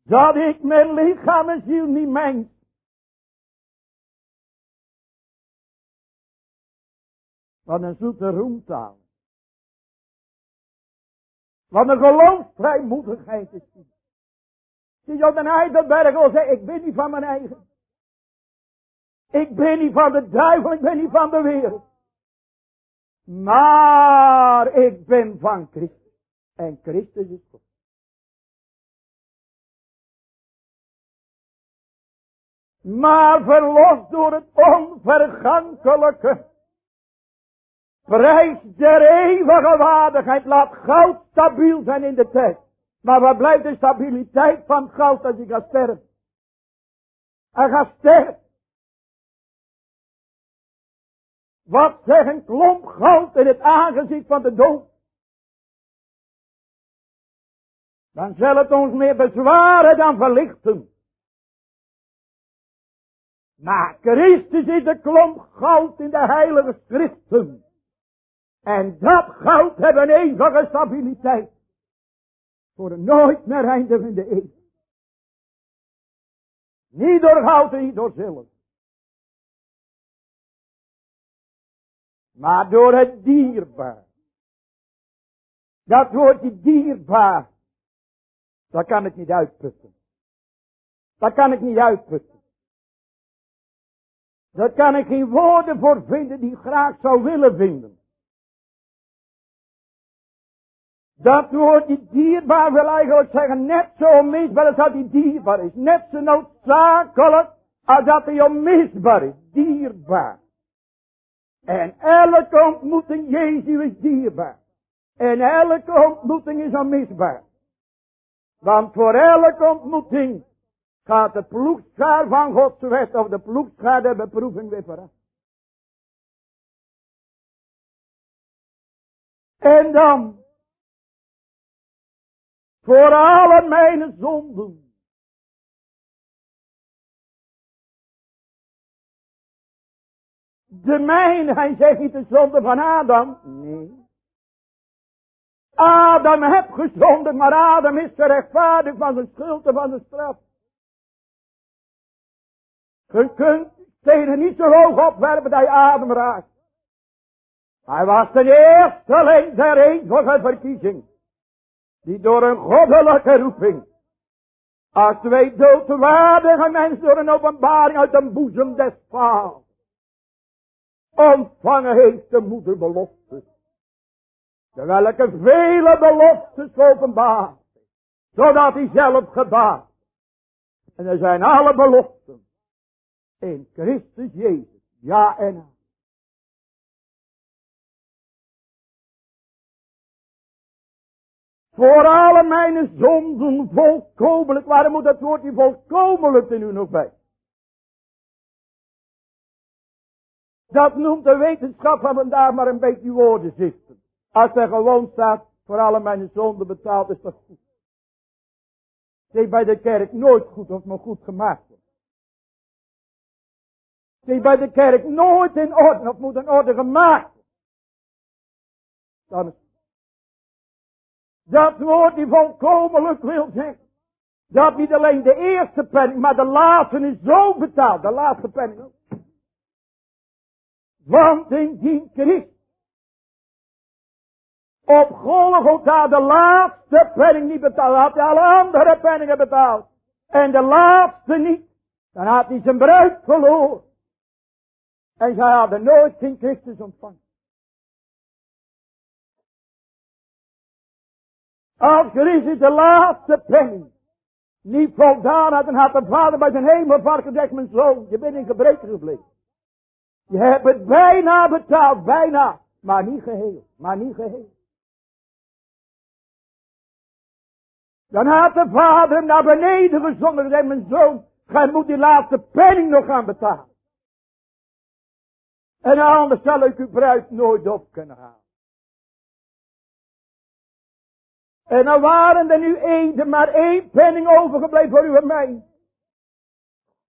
Dat ik mijn lichaam en ziel niet meng. Wat een zoete roemtaal. Wat een geloofsvrijmoedigheid is die. Je op een Heidelberg wil zeggen, ik ben niet van mijn eigen. Ik ben niet van de duivel, ik ben niet van de wereld. Maar ik ben van Christus. En Christus is God. Maar verlost door het onvergankelijke. Prijs der eeuwige waardigheid. Laat goud stabiel zijn in de tijd. Maar waar blijft de stabiliteit van goud als je gaat sterven? Hij gaat sterven. Wat zegt een klomp goud in het aangezicht van de dood? Dan zal het ons meer bezwaren dan verlichten. Maar Christus is de klomp goud in de heilige schriften. En dat goud hebben eeuwige stabiliteit. Voor een nooit meer eindigende eeuw. Niet door goud niet door zilver. Maar door het dierbaar. Dat woordje dierbaar. Dat kan ik niet uitputten. Dat kan ik niet uitputten. Daar kan ik geen woorden voor vinden die ik graag zou willen vinden. Dat woord die dierbaar wil eigenlijk zeggen net zo onmisbaar als dat hij dierbaar is. Net zo noodzakelijk als dat hij onmisbaar is. Dierbaar. En elke ontmoeting Jezus is dierbaar. En elke ontmoeting is onmisbaar. Want voor elke ontmoeting gaat de ploegschaar van Gods wet of de ploegschaar de beproeving weer vooraf. En dan, voor alle mijn zonden, de mijne, hij zegt niet de zonde van Adam. Nee. Adam heb gezondigd, maar Adam is gerechtvaardigd van zijn schuld en van de straf. Je kunt stenen niet zo hoog opwerpen dat je adem raakt. Hij was de eerste alleen der eeuwige verkiezing. Die door een goddelijke roeping. Als twee doodwaardige mensen door een openbaring uit de boezem des vaders. Ontvangen heeft de moeder beloftes. De welke vele beloftes openbaar. Zodat hij zelf gebaat. En er zijn alle beloften. In Christus Jezus. Ja en amen. Voor alle mijn zonden volkomenlijk. Waarom moet dat woordje volkomenlijk er nu nog bij? Dat noemt de wetenschap van vandaag maar een beetje woorden zitten. Als er gewoon staat, voor alle mijn zonden betaald, is dat goed. Het bij de kerk nooit goed of maar goed gemaakt wordt. Is bij de kerk nooit in orde of moet in orde gemaakt dat woord die volkomenlijk wil zeggen. Dat niet alleen de eerste penning, maar de laatste is zo betaald. De laatste penning ook. Want indien Christus op Golgotha de laatste penning niet betaald had, hij alle andere penningen betaald. En de laatste niet, dan had hij zijn bruid verloren. En zij hadden nooit geen Christus ontvangen. Als Christus de laatste penning niet voldaan had, dan had de vader bij zijn hemelvaart gezegd, mijn zoon, je bent in gebreken gebleven. Je hebt het bijna betaald, bijna, maar niet geheel, maar niet geheel. Dan had de vader naar beneden gezonden en zei, mijn zoon, gij moet die laatste penning nog gaan betalen. En anders zal ik uw bruid nooit op kunnen halen. En dan waren er nu één, maar één penning overgebleven voor u en mij.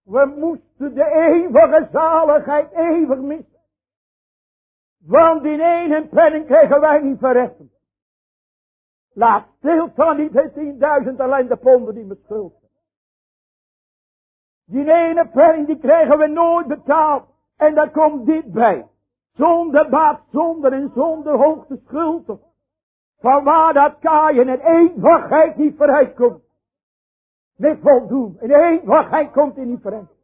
We moesten de eeuwige zaligheid eeuwig missen. Want die ene penning kregen wij niet verrechten. Laat stil van niet de tienduizend alleen de ponden die me schuld Die ene penning die kregen we nooit betaald. En daar komt dit bij. Zonder baat, zonder en zonder hoogte schuld. Van waar dat kaaien in eenvoudigheid niet vooruit komt. Met voldoen. In eenvoudigheid komt hij niet vooruit.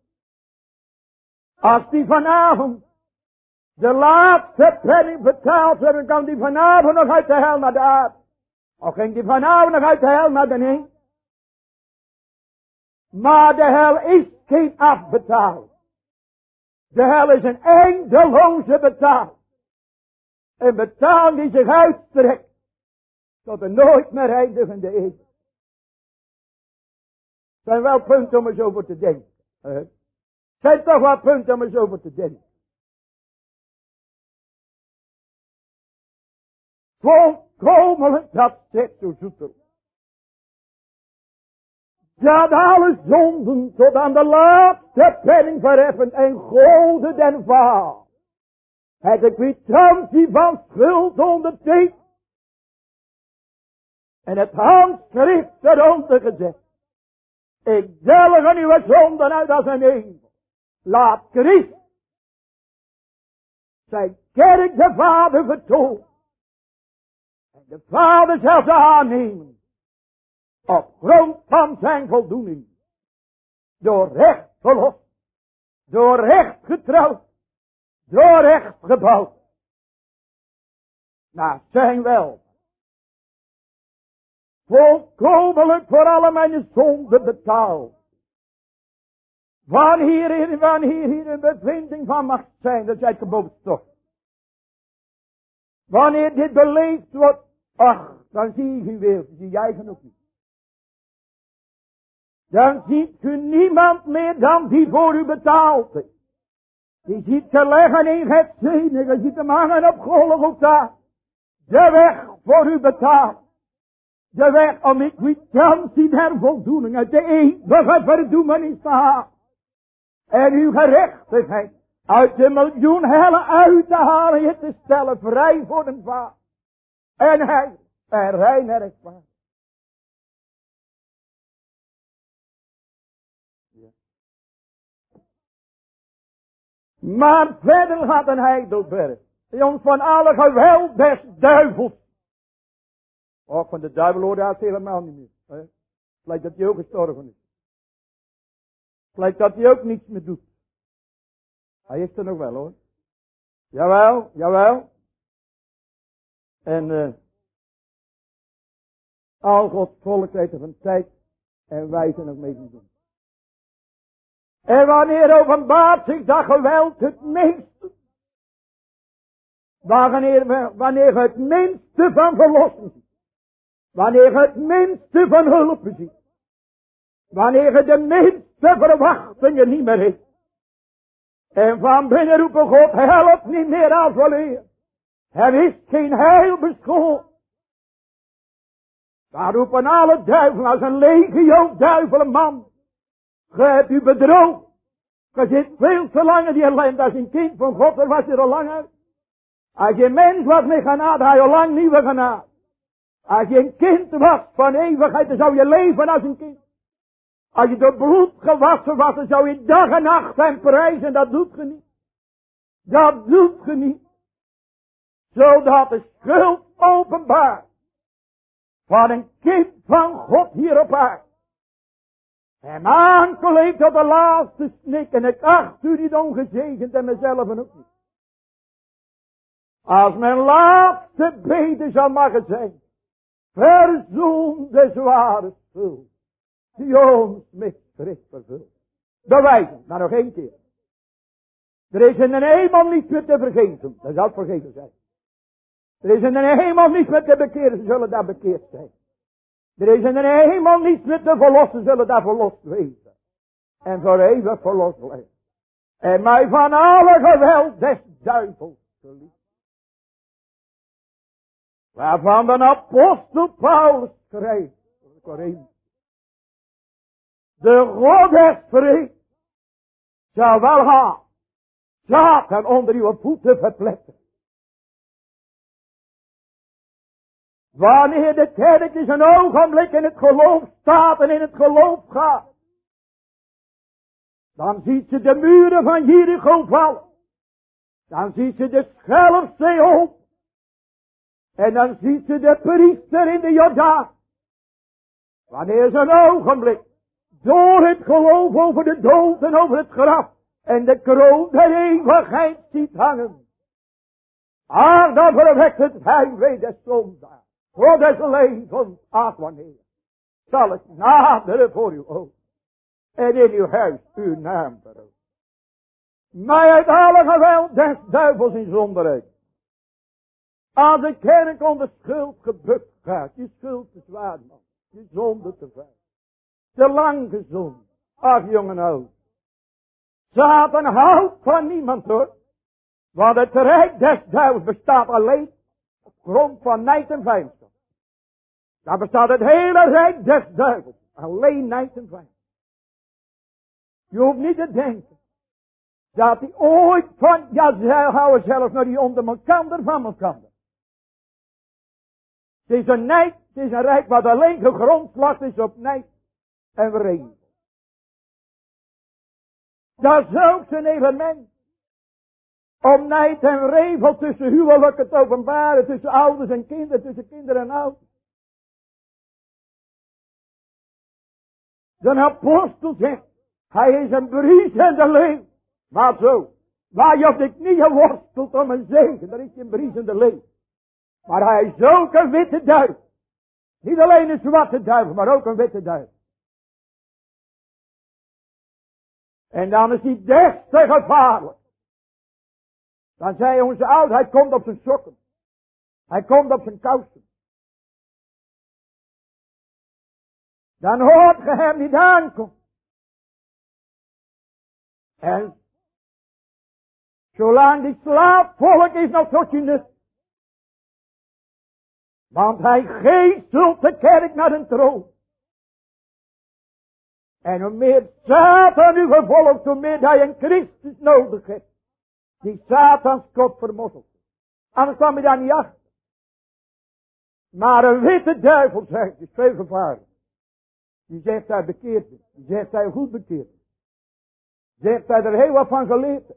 Als die vanavond de laatste penning betaald dan kan die vanavond nog uit de hel naar de aarde. Of ging die vanavond nog uit de hel naar de heen. Maar de hel is geen afbetaald. De hel is een eindeloze betaal. Een betaal die zich uitstrekt tot een nooit meer eindigende eeuw. Zijn wel punten om eens over te denken. Uh, zijn toch wel punten om eens over te denken. Volkomenlijk dat zegt zo zoeter. Dat alle zonden tot aan de laatste penning verheffen en golden den vaal. Het de kwitantie van schuld ondertekent en het handschrift eronder gezet. Ik delge uw zonden uit als een engel. Laat Christus zijn kerk de Vader vertonen. En de Vader zal ze aannemen. Op grond van zijn voldoening. Door recht verlost. Door recht getrouwd. Door recht gebouwd. Naar zijn wel volkomenlijk voor alle mijn zonden betaald. Wanneer hier, wanneer hier een bevinding van mag zijn, dat jij geboden toch. Wanneer dit beleefd wordt, ach, dan zie je geen wereld, zie jij genoeg niet. Dan ziet u niemand meer dan die voor u betaalt heeft. Die ziet ze leggen in het zenen. Je ziet hem hangen op Golgotha. De weg voor u betaald. De weg om ik u kans der voldoening uit de eeuwige verdoemenis te halen. En uw gerechtigheid uit de miljoen hellen uit te halen. Je te stellen vrij voor een vader. En hij en rein en. Maar verder gaat een heidelberg. Ons van alle geweld des duivels. Och, van de duivel hoorde hij helemaal niet meer. Hè? Dat hij ook gestorven is. Het dat hij ook niets meer doet. Hij is er nog wel hoor. Jawel, jawel. En uh, al Gods volk van tijd en wij zijn nog mee doen. En wanneer openbaart zich dat geweld het minste. Wanneer, wanneer het minste van verlossing ziet. Wanneer het minste van hulp ziet. Wanneer het de minste verwachtingen niet meer heeft. En van binnen roepen God, help niet meer aan verleer. Er is geen heil beschoren. Daar roepen alle duivelen als een legio duivelen man. Ge hebt u bedroogd. Ge zit veel te lang in die ellende. Als je een kind van God er was je er lang uit. Als je mens was met genade, had je lang nieuwe genade. Als je een kind was van eeuwigheid, dan zou je leven als een kind. Als je door bloed gewassen was, dan zou je dag en nacht hem prijzen. Dat doet je niet. Dat doet je niet. Zodat de schuld openbaar van een kind van God hier op aarde. En aankleed tot de laatste snik. En ik acht u niet ongezegend en mezelf ook niet. Als mijn laatste bede zal mogen zijn. Verzoen de zware schuld. Die ons met schrift vervult. Bewijzen, maar nog één keer. Er is in de hemel niet meer te vergeten. Dat zal vergeten zijn. Er is in de hemel niet met de bekeerden, zullen daar bekeerd zijn. Er is in de hemel niet met de verlossen, zullen daar verlost wezen. En voor eeuwig verlost blijven. En mij van alle geweld des duivels geliefd. Waarvan de apostel Paulus schreef. De God des vrede zal wel gaan. Satan onder uw voeten verpletteren. Wanneer de kerk is een ogenblik in het geloof staat en in het geloof gaat. Dan ziet ze de muren van Jericho vallen. Dan ziet ze de Schelfzee op. En dan ziet ze de priester in de Jordaan. Wanneer ze een ogenblik door het geloof over de dood en over het graf en de kroon der eeuwigheid ziet hangen. Ah, dan verwekt het heimwee des zondaars. Voor des levens, ach wanneer, zal ik naderen voor uw oog. En in uw huis uw naam verhoog. Mij uit alle geweld des duivels in zonderheid. Als de kerk onder schuld gebukt gaat, je schuld te zwaar man, je zonde te ver. Te lang gezond, ach jong en oud. Satan houdt van niemand hoor. Want het rijk des duivels bestaat alleen op grond van nijd en vijand. Daar bestaat het hele rijk des duivels. Alleen nijd en vijand. Je hoeft niet te denken. Dat hij ooit van, ja, zij houden zelfs naar die onder elkaar van elkaar. Het is een nijd, het is een rijk wat alleen gegrondslag is op nijd en vrede. Dat is ook zijn element. Om nijd en revel tussen huwelijken te openbaren, tussen ouders en kinderen, tussen kinderen en ouders. De apostel zegt, hij is een briesende leeuw. Maar zo, waar je op de knieën worstelt om een zegen, dan is een briesende leeuw. Maar hij is ook een witte duif. Niet alleen een zwarte duif, maar ook een witte duif. En dan is hij des te gevaarlijk. Dan zei onze ouder, hij komt op zijn sokken. Hij komt op zijn kousen. Dan hoort ge hem niet aankomt. En zolang die slaapvolk is nog tot je nut. Want hij geestelt de kerk naar een troon. En hoe meer Satan u gevolgd, hoe meer hij een Christus nodig heeft. Die Satans kop vermozzelt. Anders kwam je daar niet achter. Maar een witte duivel zegt, is veel gevaarlijk. Die zegt hij bekeerd. Die zegt hij goed bekeerd is. Zegt hij er heel wat van geleerd.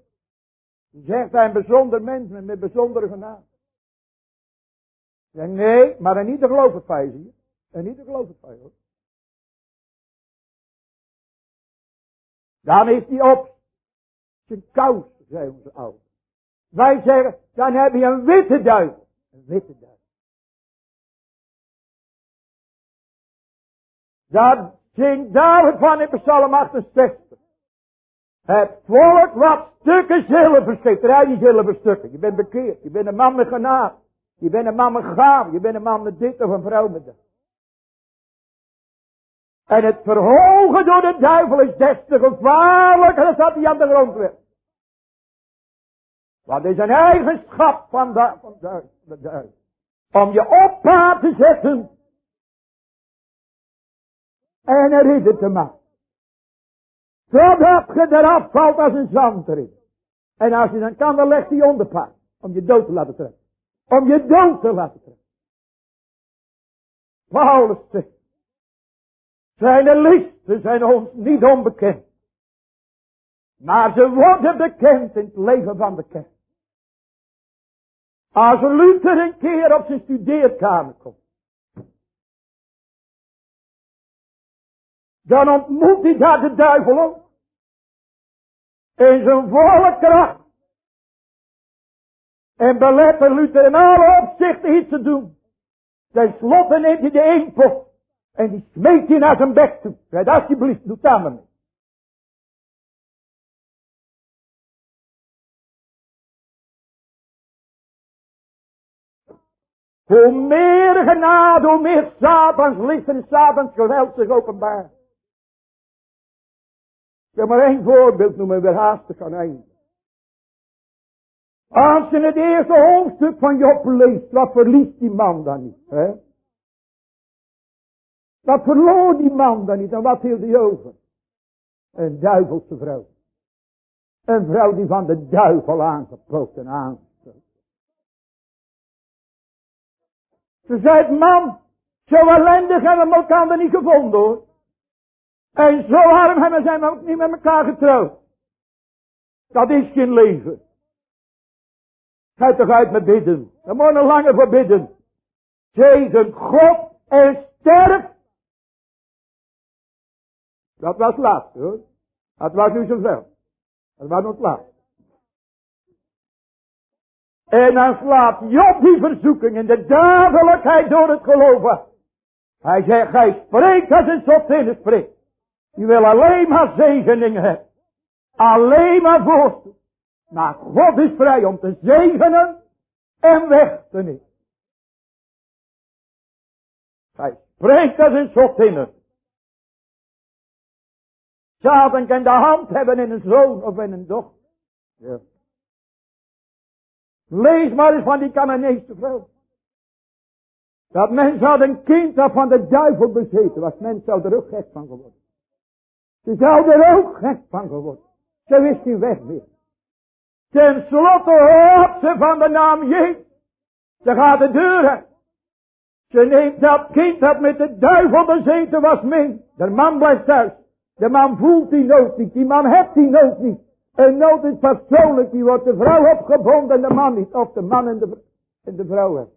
Die zegt hij een bijzonder mens met, met bijzondere genade. Nee, maar een ieder geloof het bij zie je. En ieder geloof het bij hoor. Dan is hij op zijn kous, zei onze ouders. Wij zeggen, dan heb je een witte duivel. Een witte duivel. Dat zingt David van in Psalm 68. Het volk wat stukken zilver schikt. Rij die zilverstukken. Je bent bekeerd. Je bent een man met genade. Je bent een man met gaaf. Je bent een man met dit of een vrouw met dat. En het verhogen door de duivel is des te gevaarlijker dan dat hij aan de grond werd. Want is een eigenschap van de, van. Om je op te zetten en er is het te maken. Totdat je eraf valt als een zand erin. En als je dan kan, dan legt hij onderpaard. Om je dood te laten trekken. Om je dood te laten trekken. Paulus zegt. Zijn listen zijn ons niet onbekend. Maar ze worden bekend in het leven van de kerk. Als Luther een keer op zijn studeerkamer komt. Dan ontmoet hij daar de duivel ook. In zijn volle kracht. En beletten Luther in alle opzichten iets te doen. Ten slotte neemt hij de eenpot. En die smeet hij naar zijn bek toe. Zeg alsjeblieft, doe maar mee. Hoe meer genade, hoe meer Satans licht en Satans geweld zich openbaar. Ik heb maar één voorbeeld noemen, weer haastig aan. Als je het eerste hoofdstuk van Job leest, wat verliest die man dan niet? Hè? Wat verloor die man dan niet en wat hield hij over? Een duivelse vrouw. Een vrouw die van de duivel aangepakt en aangestoken. Ze zei, man, zo ellendig hebben we elkaar niet gevonden hoor. En zo arm hebben zijn we ook niet met elkaar getrouwd. Dat is geen leven. Ga toch uit met bidden. Daar moet je nog langer voor bidden. God en sterf. Dat was laat hoor. Dat was nu zoveel. Dat was nog laat. En dan slaat Job die verzoeking in de dagelijkheid door het geloven. Hij zegt, hij spreekt als een zottinne spreekt. Je wil alleen maar zegeningen hebben. Alleen maar voorstel. Maar God is vrij om te zegenen en weg te nemen. Hij spreekt als een zottinne. Satan kan de hand hebben in een zoon of in een dochter. Lees maar eens van die Canaanese vrouw. Dat mens had een kind van de duivel bezeten was. Mens zou er ook gek van geworden. Ze zou er ook gek van geworden. Ze wist geen weg meer. Ten slotte hoort ze van de naam Jezus. Ze gaat de deur uit. Ze neemt dat kind dat met de duivel bezeten was mee. De man blijft thuis. De man voelt die nood niet. Die man heeft die nood niet. Een nood is persoonlijk. Die wordt de vrouw opgebonden en de man niet. Of de man en de, en de vrouw.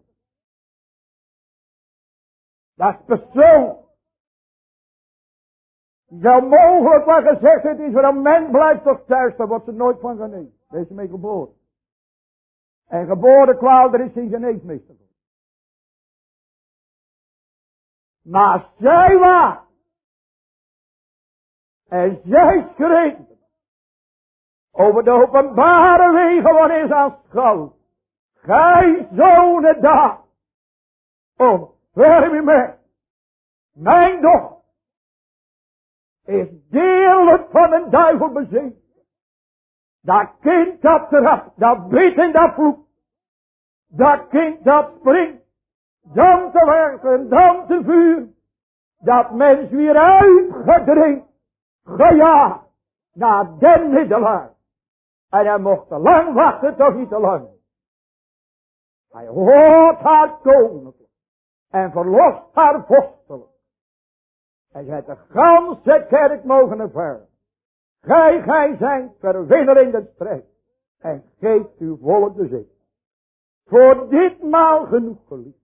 Dat is persoonlijk. Zou mogelijk wat gezegd het is, een mens blijft toch thuis, daar wordt ze nooit van genezen. Daar is mee geboren. En geboren kwaal, er is geen geneesmeester voor. Maar zij waar. En zij schreef over de openbare wegen wanneer ze aanschouwt. Gij zonen daar. Ontferm je mij. Mijn dochter is deellijk van een duivel bezit. Dat kind dat trapt, dat biet en dat vloekt. Dat kind dat springt, dan te werken, dan te vuur. Dat mens weer uitgedrinkt, gejaagd naar den middelaar. En hij mocht te lang wachten, toch niet te lang. Hij hoort haar koninklijk en verlost haar vorstelijk. En zet de ganse kerk mogen ervaren. Gij, gij zijn verwinner in de strijd. En geeft uw volk de zin. Voor ditmaal genoeg geliefd.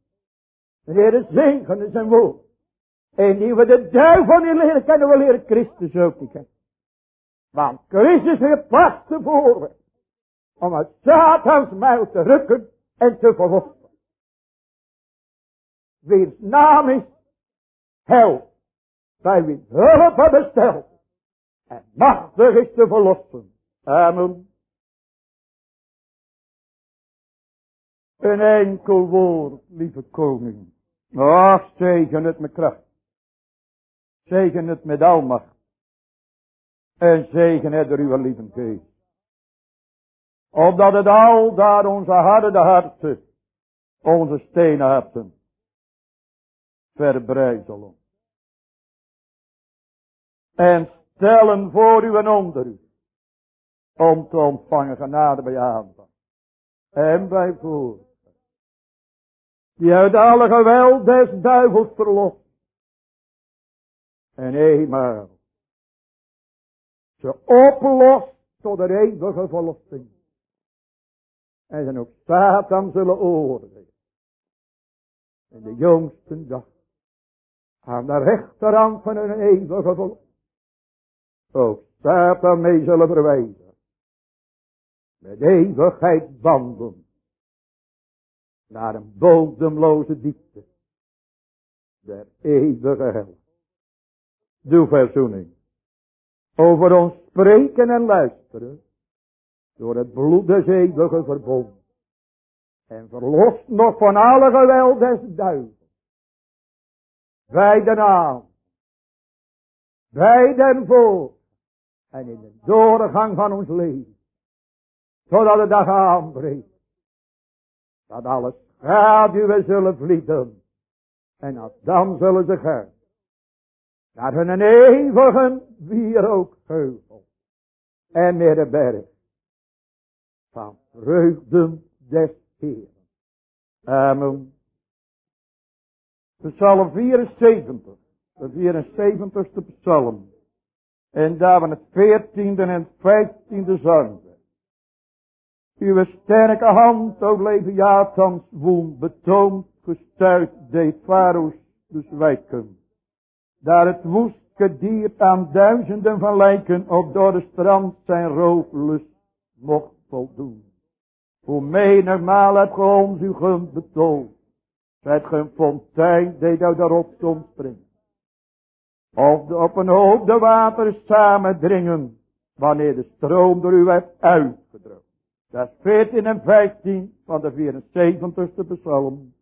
De Heer zegene zijn woord. En die we de duivel niet leren kennen, we leren Christus ook niet kennen. Want Christus heeft pas tevoren om het Satans muil te rukken en te verlossen. Wiens naam is hel, bij wie hulp besteld en machtig is te verlossen. Amen. Een enkel woord, lieve koning. Ach, zegen het met kracht. Zegen het met almacht. En zegen het door uw lieve geest. Opdat het al daar onze harde harten, onze stenen harten, verbrijzelen. En stellen voor u en onder u, om te ontvangen genade bij aanvang. En bij voor. Die uit alle geweld des duivels verlost. En eenmaal ze oplost tot de eeuwige verlossing. En zijn ook Satan zullen oordelen. In de jongste dag. Aan de rechterhand van een eeuwige verlossing. Ook Satan mee zullen verwijzen. Met eeuwigheidsbanden. Naar een bodemloze diepte. Der eeuwige hel. Doe verzoening. Over ons spreken en luisteren door het bloed des eeuwige verbond. En verlost nog van alle geweld des duivels. Bij de naam. Bij den voor. En in de doorgang van ons leven. Totdat de dag aanbreekt. Dat alle schaduwen zullen vliegen. En dat dan zullen ze gaan. Naar hun eeuwige wierookheuvel. En meer de berg van vreugden des Heeren. Amen. Psalm 74. De 74ste psalm. En daar van het 14e en 15e zang. Uw sterke hand, o Jatans woon, betoond, gestuit, deed dus wijken. Daar het woest gediert aan duizenden van lijken, op door de strand zijn rooflust mocht voldoen. Hoe menigmaal hebt ge ons uw gun betoond. Zijt ge een fontein deed uit de. Of op een hoop de wateren samen dringen. Wanneer de stroom door u werd uitgedrukt. Dat is 14 en 15 van de 74ste psalm.